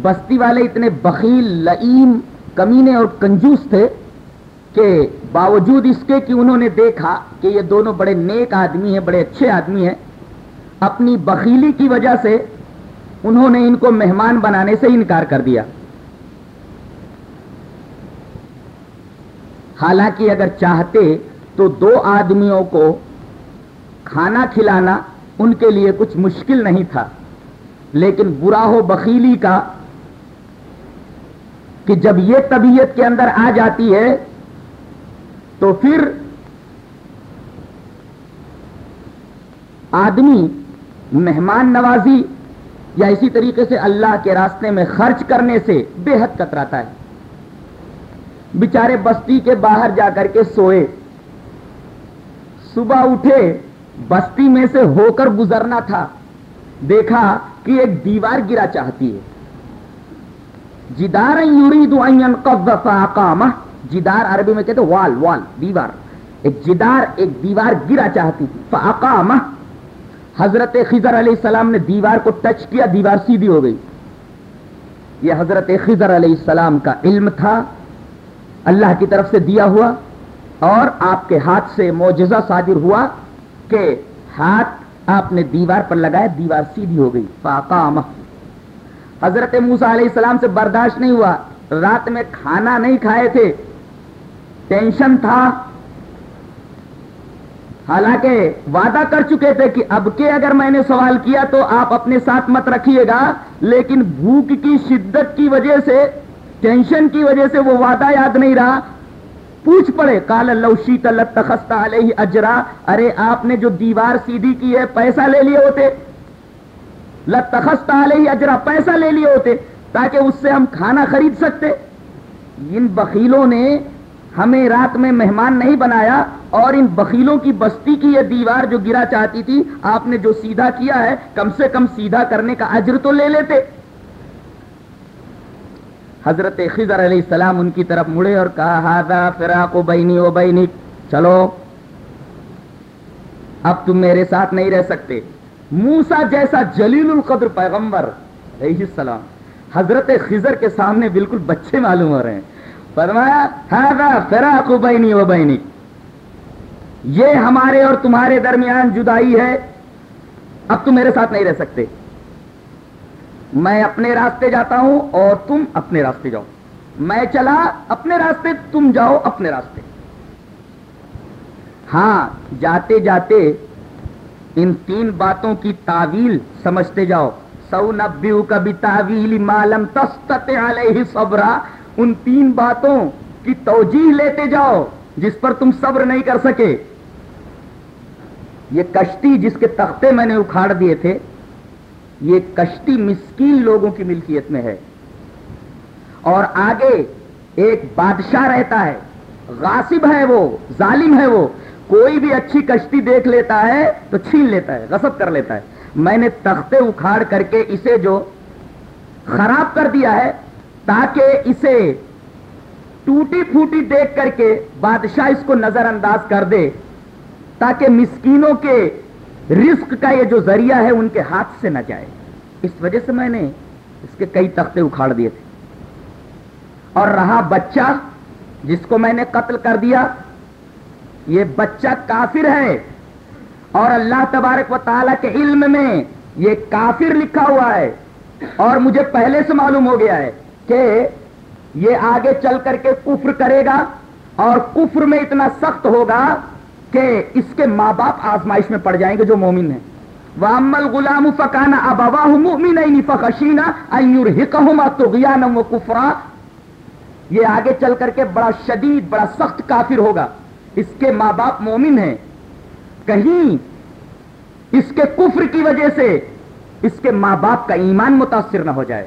بستی والے اتنے بخیل، لئیم، کمینے اور کنجوس تھے کہ باوجود اس کے کہ انہوں نے دیکھا کہ یہ دونوں بڑے نیک آدمی ہیں، بڑے اچھے آدمی ہیں اپنی بخیلی کی وجہ سے انہوں نے ان کو مہمان بنانے سے انکار کر دیا۔ حالانکہ اگر چاہتے تو دو آدمیوں کو کھانا کھلانا ان کے لیے کچھ مشکل نہیں تھا، لیکن برا ہو بخیلی کا کہ جب یہ طبیعت کے اندر آ جاتی ہے تو پھر آدمی مہمان نوازی یا اسی طریقے سے اللہ کے راستے میں خرچ کرنے سے بے حد کتراتا ہے۔ بچارے بستی کے باہر جا کر کے سوئے۔ صبح اٹھے، بستی میں سے ہو کر گزرنا تھا۔ دیکھا کہ ایک دیوار گرا چاہتی ہے۔ جدار یورید ان جدار عربی میں کہتے وال وال، دیوار۔ ایک جدار، ایک دیوار گرا چاہتی تھی۔ فاقامہ۔ حضرت خضر علیہ السلام نے دیوار کو ٹچ کیا، دیوار سیدھی ہو گئی۔ یہ حضرت خضر علیہ السلام کا علم تھا، اللہ کی طرف سے دیا ہوا اور آپ کے ہاتھ سے معجزہ صادر ہوا کہ ہاتھ آپ نے دیوار پر لگایا، دیوار سیدھی ہو گئی۔ فاقام حضرت موسا علیہ السلام سے برداشت نہیں ہوا۔ رات میں کھانا نہیں کھائے تھے، ٹینشن تھا۔ حالانکہ وعدہ کر چکے تھے کہ اب کے اگر میں نے سوال کیا تو آپ اپنے ساتھ مت رکھیے گا، لیکن بھوک کی شدت کی وجہ سے، ٹینشن کی وجہ سے وہ وعدہ یاد نہیں رہا۔ پوچھ پڑے کال اللہ تخستہ علیہ اجرا۔ ارے، آپ نے جو دیوار سیدھی کی ہے، پیسہ لے لیے ہوتے۔ لتخستہ علیہ اجرا، پیسہ لے لیے ہوتے، تاکہ اس سے ہم کھانا خرید سکتے۔ ان بخیلوں نے ہمیں رات میں مہمان نہیں بنایا اور ان بخیلوں کی بستی کی یہ دیوار جو گرا چاہتی تھی، آپ نے جو سیدھا کیا ہے، کم سے کم سیدھا کرنے کا اجر تو لے لیتے۔ حضرت خضر علیہ السلام ان کی طرف مڑے اور کہا ہاضا فراق و بینی و بینی چلو۔ اب تم میرے ساتھ نہیں رہ سکتے۔ موسا جیسا جلیل القدر پیغمبر علیہ السلام۔ حضرت خضر کے سامنے بالکل بچے معلوم ہو رہے ہیں۔ فرمایا ہاضا فراق بینی و بینی. یہ ہمارے اور تمہارے درمیان جدائی ہے۔ اب تم میرے ساتھ نہیں رہ سکتے۔ میں اپنے راستے جاتا ہوں اور تم اپنے راستے جاؤ۔ میں چلا، اپنے راستے، تم جاؤ، اپنے راستے۔ ہاں جاتے جاتے ان تین باتوں کی تعویل سمجھتے جاؤ۔ سو نبیو کبھی تعویل مالم تست علیہ صبرا۔ ان تین باتوں کی توجہ لیتے جاؤ جس پر تم صبر نہیں کر سکے۔ یہ کشتی جس کے تختے میں نے اکھاڑ دیے تھے، یہ کشتی مسکین لوگوں کی ملکیت میں ہے۔ اور آگے ایک بادشاہ رہتا ہے، غاصب ہے وہ، ظالم ہے وہ۔ کوئی بھی اچھی کشتی دیکھ لیتا ہے تو چھین لیتا ہے، غصب کر لیتا ہے۔ میں نے تختے اکھاڑ کر کے اسے جو خراب کر دیا ہے تاکہ اسے ٹوٹی پھوٹی دیکھ کر کے بادشاہ اس کو نظر انداز کر دے، تاکہ مسکینوں کے رزق کا یہ جو ذریعہ ہے ان کے ہاتھ سے نہ جائے۔ اس وجہ سے میں نے اس کے کئی تختے اکھاڑ دیے تھے۔ اور رہا بچہ جس کو میں نے قتل کر دیا، یہ بچہ کافر ہے۔ اور اللہ تبارک و تعالی کے علم میں یہ کافر لکھا ہوا ہے۔ اور مجھے پہلے سے معلوم ہو گیا ہے کہ یہ آگے چل کر کے کفر کرے گا اور کفر میں اتنا سخت ہوگا کہ اس کے ماں باپ آزمائش میں پڑ جائیں گے جو مومن ہیں۔ وامل غلام فکانا ابوا مومن فخشینا تو کفرا یہ آگے چل کر کے بڑا شدید، بڑا سخت کافر ہوگا۔ اس کے ماں باپ مومن ہیں۔ کہیں اس کے کفر کی وجہ سے اس کے ماں باپ کا ایمان متاثر نہ ہو جائے۔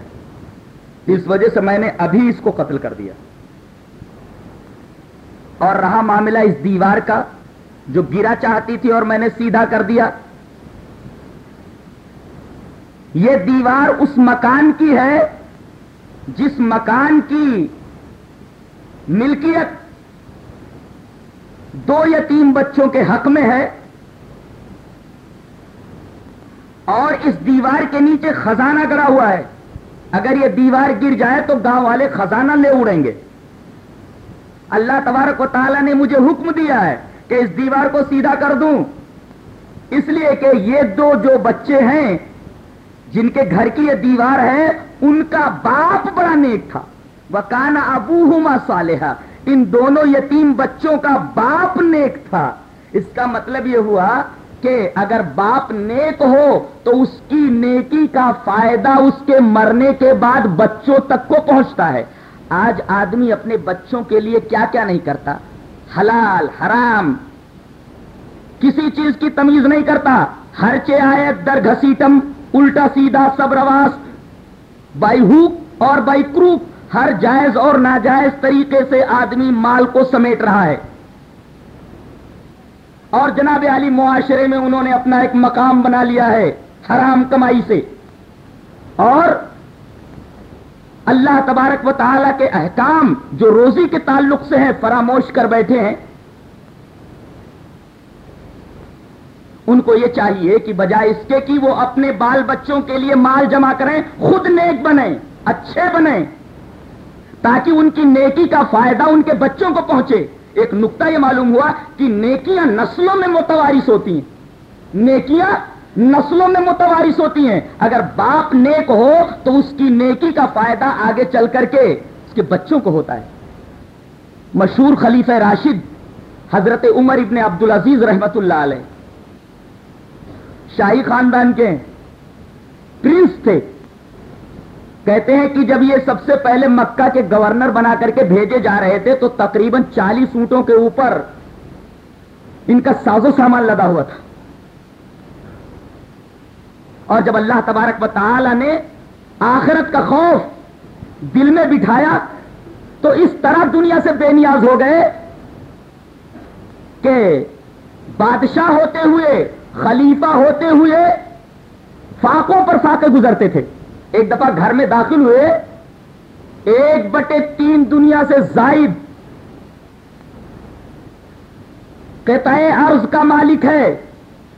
اس وجہ سے میں نے ابھی اس کو قتل کر دیا۔ اور رہا معاملہ اس دیوار کا جو گرا چاہتی تھی اور میں نے سیدھا کر دیا۔ یہ دیوار اس مکان کی ہے جس مکان کی ملکیت دو یتیم بچوں کے حق میں ہے۔ اور اس دیوار کے نیچے خزانہ گڑا ہوا ہے۔ اگر یہ دیوار گر جائے تو گاؤں والے خزانہ لے اڑیں گے۔ اللہ تبارک و تعالیٰ نے مجھے حکم دیا ہے کہ اس دیوار کو سیدھا کر دوں۔ اس لیے کہ یہ دو جو بچے ہیں، جن کے گھر کی یہ دیوار ہے، ان کا باپ بڑا نیک تھا۔ وہ ابو ہما صالحہ ان دونوں یتیم بچوں کا باپ نیک تھا۔ اس کا مطلب یہ ہوا کہ اگر باپ نیک ہو تو اس کی نیکی کا فائدہ اس کے مرنے کے بعد بچوں تک کو پہنچتا ہے۔ آج آدمی اپنے بچوں کے لیے کیا کیا نہیں کرتا؟ حلال، حرام، کسی چیز کی تمیز نہیں کرتا۔ ہر چے آئے، در گھسیٹم، الٹا سیدھا سب رواس، بائی ہوک اور بائی کروپ ہر جائز اور ناجائز طریقے سے آدمی مال کو سمیٹ رہا ہے۔ اور جناب علی معاشرے میں انہوں نے اپنا ایک مقام بنا لیا ہے، حرام کمائی سے۔ اور اللہ تبارک و تعالی کے احکام جو روزی کے تعلق سے ہیں، فراموش کر بیٹھے ہیں۔ ان کو یہ چاہیے کہ بجائے اس کے کہ وہ اپنے بال بچوں کے لیے مال جمع کریں، خود نیک بنیں، اچھے بنیں، تاکہ ان کی نیکی کا فائدہ ان کے بچوں کو پہنچے۔ ایک نقطہ یہ معلوم ہوا کہ نیکیاں نسلوں میں متوارث ہوتی ہیں۔ نیکیاں نسلوں میں متوارث ہوتی ہیں۔ اگر باپ نیک ہو تو اس کی نیکی کا فائدہ آگے چل کر کے اس کے بچوں کو ہوتا ہے۔ مشہور خلیفہ راشد حضرت عمر ابن عبد العزیز رحمت اللہ علیہ، شاہی خاندان کے پرنس تھے۔ کہتے ہیں کہ جب یہ سب سے پہلے مکہ کے گورنر بنا کر کے بھیجے جا رہے تھے تو تقریباً چالیس اونٹوں کے اوپر ان کا ساز و سامان لگا ہوا تھا۔ اور جب اللہ تبارک و تعالی نے آخرت کا خوف دل میں بٹھایا تو اس طرح دنیا سے بے نیاز ہو گئے کہ بادشاہ ہوتے ہوئے، خلیفہ ہوتے ہوئے، فاقوں پر فاقے گزرتے تھے۔ ایک دفعہ گھر میں داخل ہوئے، ایک بٹے تین دنیا سے زائد۔ کہتا ہے عرض کا مالک ہے،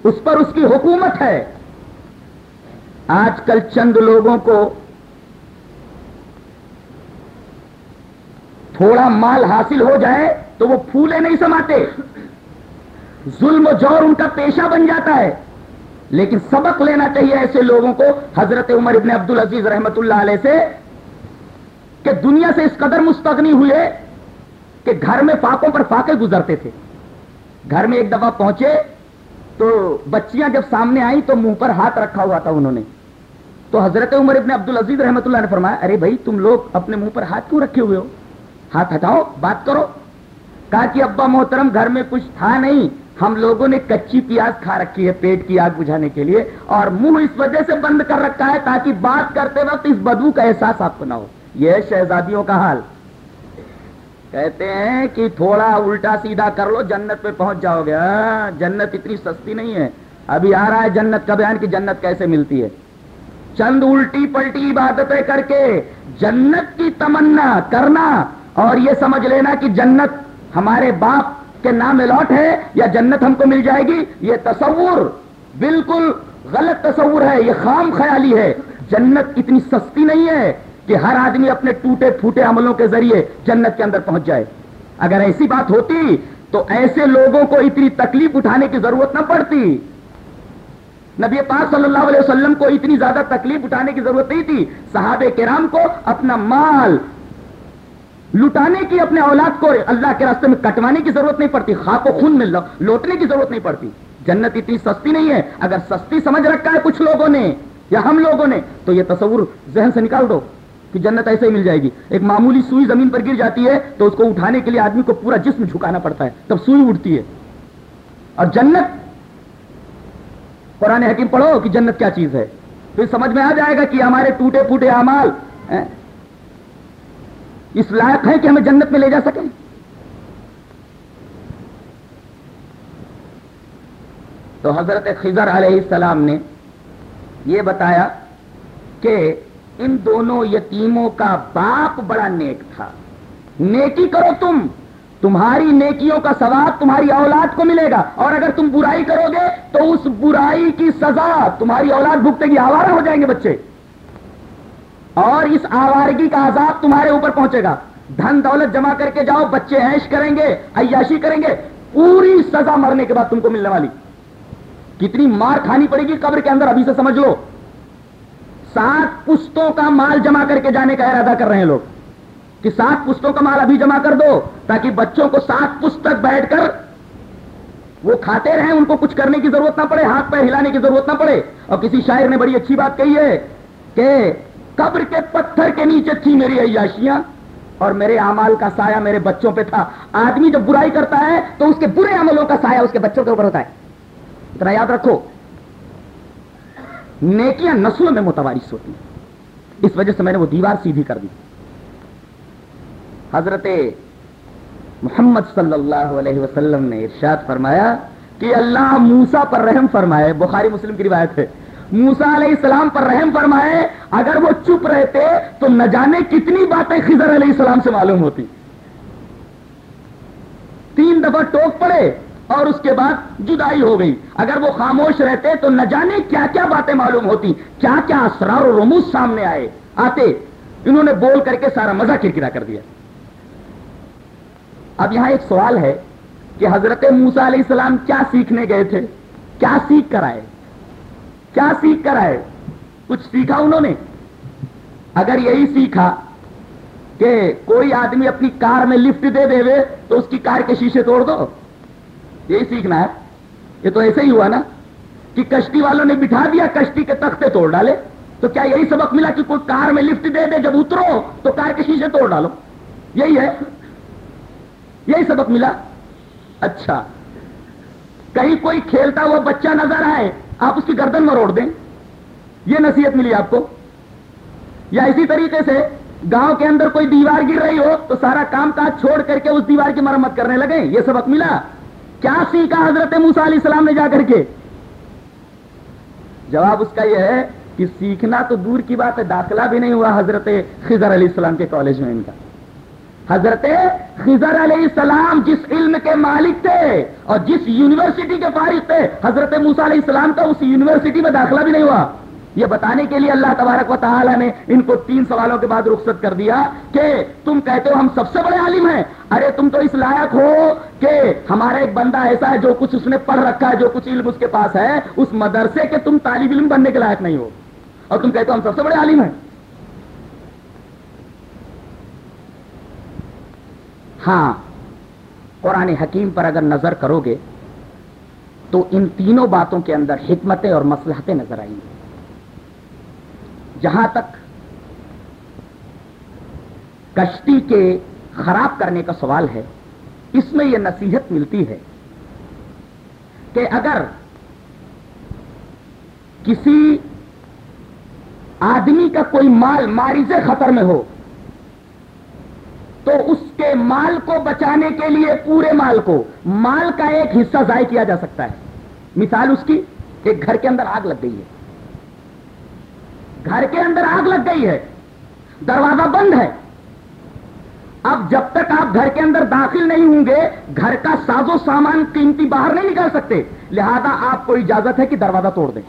اس پر اس کی حکومت ہے۔ آج کل چند لوگوں کو تھوڑا مال حاصل ہو جائے تو وہ پھولے نہیں سماتے۔ ظلم و جور ان کا پیشہ بن جاتا ہے۔ لیکن سبق لینا چاہیے ایسے لوگوں کو، حضرت عمر ابن عبد العزیز رحمت اللہ علیہ سے، کہ دنیا سے اس قدر مستغنی ہوئے کہ گھر میں فاقوں پر فاقے گزرتے تھے۔ گھر میں ایک دفعہ پہنچے تو بچیاں جب سامنے آئیں تو منہ پر ہاتھ رکھا ہوا تھا انہوں نے۔ تو حضرت عمر ابن عبد العزیز رحمت اللہ نے فرمایا، ارے بھائی، تم لوگ اپنے منہ پر ہاتھ کیوں رکھے ہوئے ہو؟ ہاتھ ہٹاؤ، بات کرو۔ کہا کہ ابا محترم، گھر میں کچھ تھا نہیں ہم لوگوں نے کچی پیاز کھا رکھی ہے پیٹ کی آگ بجھانے کے لیے اور منہ اس وجہ سے بند کر رکھا ہے تاکہ بات کرتے وقت اس بدبو کا احساس آپ کو نہ ہو۔ یہ ہے شہزادیوں کا حال۔ کہتے ہیں کہ تھوڑا الٹا سیدھا کر لو، جنت پہ پہنچ جاؤ گے۔ ہاں، جنت اتنی سستی نہیں ہے۔ ابھی آ رہا ہے جنت کا بیان کی جنت کیسے ملتی ہے۔ چند الٹی پلٹی عبادتیں کر کے جنت کی تمنا کرنا اور یہ سمجھ لینا کہ جنت ہمارے باپ کے نام الاٹ ہے یا جنت ہم کو مل جائے گی، یہ تصور بالکل غلط تصور ہے، یہ خام خیالی ہے۔ جنت اتنی سستی نہیں ہے کہ ہر آدمی اپنے ٹوٹے پھوٹے عملوں کے ذریعے جنت کے اندر پہنچ جائے۔ اگر ایسی بات ہوتی تو ایسے لوگوں کو اتنی تکلیف اٹھانے کی ضرورت نہ پڑتی۔ نبی پاک صلی اللہ علیہ وسلم کو اتنی زیادہ تکلیف اٹھانے کی ضرورت نہیں تھی۔ صحابہ کرام کو اپنا مال لٹانے کی اپنے اولاد کو اللہ کے راستے میں کٹوانے کی ضرورت نہیں پڑتی، خاک و خون میں لوٹنے کی ضرورت نہیں پڑتی۔ جنت اتنی سستی نہیں ہے۔ اگر سستی سمجھ رکھا ہے کچھ لوگوں نے یا ہم لوگوں نے، تو یہ تصور ذہن سے نکال دو کہ جنت ایسے ہی مل جائے گی۔ ایک معمولی سوئی زمین پر گر جاتی ہے، تو اس کو اٹھانے کے لیے آدمی کو پورا جسم جھکانا پڑتا ہے۔ تب سوئی اٹھتی ہے۔ اور جنت، قرآن حکیم پڑھو کہ جنت کیا چیز ہے۔ پھر سمجھ میں آ جائے گا کہ ہمارے ٹوٹے پھوٹے اعمال اس لائق ہے کہ ہمیں جنت میں لے جا سکیں؟ تو حضرت خضر علیہ السلام نے یہ بتایا کہ ان دونوں یتیموں کا باپ بڑا نیک تھا۔ نیکی کرو تم، تمہاری نیکیوں کا ثواب تمہاری اولاد کو ملے گا۔ اور اگر تم برائی کرو گے تو اس برائی کی سزا تمہاری اولاد بھگتے گی، آوارہ ہو جائیں گے بچے۔ اور اس آوارگی کا عذاب تمہارے اوپر پہنچے گا۔ دھن دولت جمع کر کے جاؤ، بچے ایش کریں گے، عیاشی کریں گے، پوری سزا مرنے کے بعد تم کو ملنے والی۔ کتنی مار کھانی پڑے گی قبر کے اندر، ابھی سے سمجھ لو۔ سات پشتوں کا مال جمع کر کے جانے کا ارادہ کر رہے ہیں لوگ۔ کہ سات پشتوں کا مال ابھی جمع کر دو، تاکہ بچوں کو سات پشت تک بیٹھ کر وہ کھاتے رہیں، ان کو کچھ کرنے کی ضرورت نہ پڑے، ہاتھ پہ ہلانے کی ضرورت نہ پڑے۔ اور کسی شاعر نے بڑی اچھی بات کہی ہے کہ قبر کے پتھر کے نیچے تھی میری عیاشیاں اور میرے اعمال کا سایہ میرے بچوں پہ تھا۔ آدمی جب برائی کرتا ہے تو اس کے برے عملوں کا سایہ اس کے بچوں کے اوپر ہوتا ہے۔ اتنا یاد رکھو، نیکیاں نسلوں میں متوارث ہوتی ہیں۔ اس وجہ سے میں نے وہ دیوار سیدھی کر دی۔ حضرت محمد صلی اللہ علیہ وسلم نے ارشاد فرمایا کہ اللہ موسا پر رحم فرمائے، بخاری مسلم کی روایت ہے۔ موسا علیہ السلام پر رحم فرمائے، اگر وہ چپ رہتے تو نہ جانے کتنی باتیں خضر علیہ السلام سے معلوم ہوتی۔ تین دفعہ ٹوک پڑے اور اس کے بعد جدائی ہو گئی۔ اگر وہ خاموش رہتے تو نہ جانے کیا کیا باتیں معلوم ہوتی کیا کیا اسرار و رموز سامنے آئے۔ آتے، انہوں نے بول کر کے سارا مزہ کرکرا کر دیا۔ اب یہاں ایک سوال ہے کہ حضرت موسا علیہ السلام کیا سیکھنے گئے تھے؟ کیا سیکھ کر آئے؟ کیا سیکھ کر آئے؟ کچھ سیکھا انہوں نے؟ اگر یہی سیکھا کہ کوئی آدمی اپنی کار میں لفٹ دے دے تو اس کی کار کے شیشے توڑ دو۔ یہی سیکھنا ہے۔ یہ تو ایسے ہی ہوا نا کہ کشتی والوں نے بٹھا دیا، کشتی کے تختے توڑ ڈالے۔ تو کیا یہی سبق ملا کہ کوئی کار میں لفٹ دے دے، جب اترو تو کار کے شیشے توڑ ڈالو؟ یہی ہے۔ یہی سبق ملا۔ اچھا۔ کہیں کوئی کھیلتا ہوا بچہ نظر آئے آپ اس کی گردن میں روڑ دیں۔ یہ نصیحت ملی آپ کو۔ یا اسی طریقے سے گاؤں کے اندر کوئی دیوار گر رہی ہو تو سارا کام کاج چھوڑ کر کے اس دیوار کی مرمت کرنے لگے یہ سبق ملا۔ کیا سیکھا حضرت موسا علیہ السلام نے جا کر کے؟ جواب اس کا یہ ہے کہ سیکھنا تو دور کی بات ہے، داخلہ بھی نہیں ہوا حضرت خضر علیہ السلام کے کالج میں ان کا۔ حضرت خضر علیہ السلام جس علم کے مالک تھے اور جس یونیورسٹی کے فارغ تھے، حضرت موسا علیہ السلام کا اس یونیورسٹی میں داخلہ بھی نہیں ہوا۔ یہ بتانے کے لیے اللہ تبارک و تعالی نے ان کو تین سوالوں کے بعد رخصت کر دیا کہ تم کہتے ہو ہم سب سے بڑے عالم ہیں۔ ارے، تم تو اس لائق ہو کہ ہمارا ایک بندہ ایسا ہے جو کچھ اس نے پڑھ رکھا ہے، جو کچھ علم اس کے پاس ہے۔ اس مدرسے کے تم طالب علم بننے کے لائق نہیں ہو۔ اور تم کہتے ہو ہم سب سے بڑے عالم ہیں۔ ہاں قرآن حکیم پر اگر نظر کرو گے، تو ان تینوں باتوں کے اندر حکمتیں اور مسلحتیں نظر آئیں گی۔ جہاں تک کشتی کے خراب کرنے کا سوال ہے، اس میں یہ نصیحت ملتی ہے کہ اگر کسی آدمی کا کوئی مال مارز خطر میں ہو تو اس کے مال کو بچانے کے لیے پورے مال کو، مال کا ایک حصہ ضائع کیا جا سکتا ہے۔ مثال اس کی، ایک گھر کے اندر آگ لگ گئی ہے۔ گھر کے اندر آگ لگ گئی ہے۔ دروازہ بند ہے۔ اب جب تک آپ گھر کے اندر داخل نہیں ہوں گے، گھر کا ساز و سامان قیمتی باہر نہیں نکال سکتے۔ لہذا آپ کو اجازت ہے کہ دروازہ توڑ دیں۔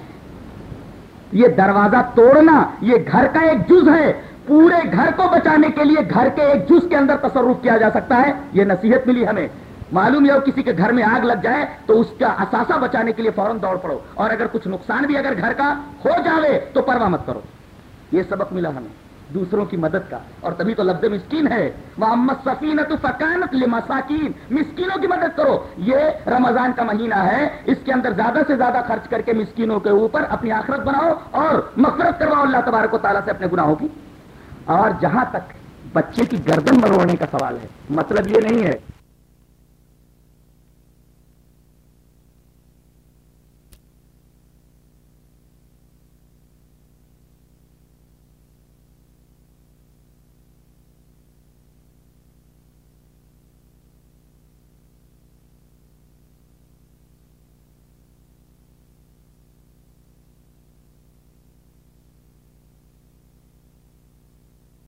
یہ دروازہ توڑنا، یہ گھر کا ایک جز ہے۔ پورے گھر کو بچانے کے لیے گھر کے ایک جز کے اندر تصرف کیا جا سکتا ہے، یہ نصیحت ملی ہمیں۔ معلوم یہ کسی کے گھر میں آگ لگ جائے تو اس کا اثاثہ بچانے کے لیے فوراً دوڑ پڑو۔ اور اگر کچھ نقصان بھی اگر گھر کا ہو جاوے تو پرواہ مت کرو۔ یہ سبق ملا ہمیں دوسروں کی مدد کا۔ اور تبھی تو لفظ مسکین ہے۔ محمد سفینت فکانت مساکین مسکینوں کی مدد کرو۔ یہ رمضان کا مہینہ ہے۔ اس کے اندر زیادہ سے زیادہ خرچ کر کے مسکینوں کے اوپر اپنی آخرت بناؤ اور مفرت کرواؤ اللہ تبارک و تعالیٰ سے اپنے گناہوں کی۔ اور جہاں تک بچے کی گردن مروڑنے کا سوال ہے مطلب یہ نہیں ہے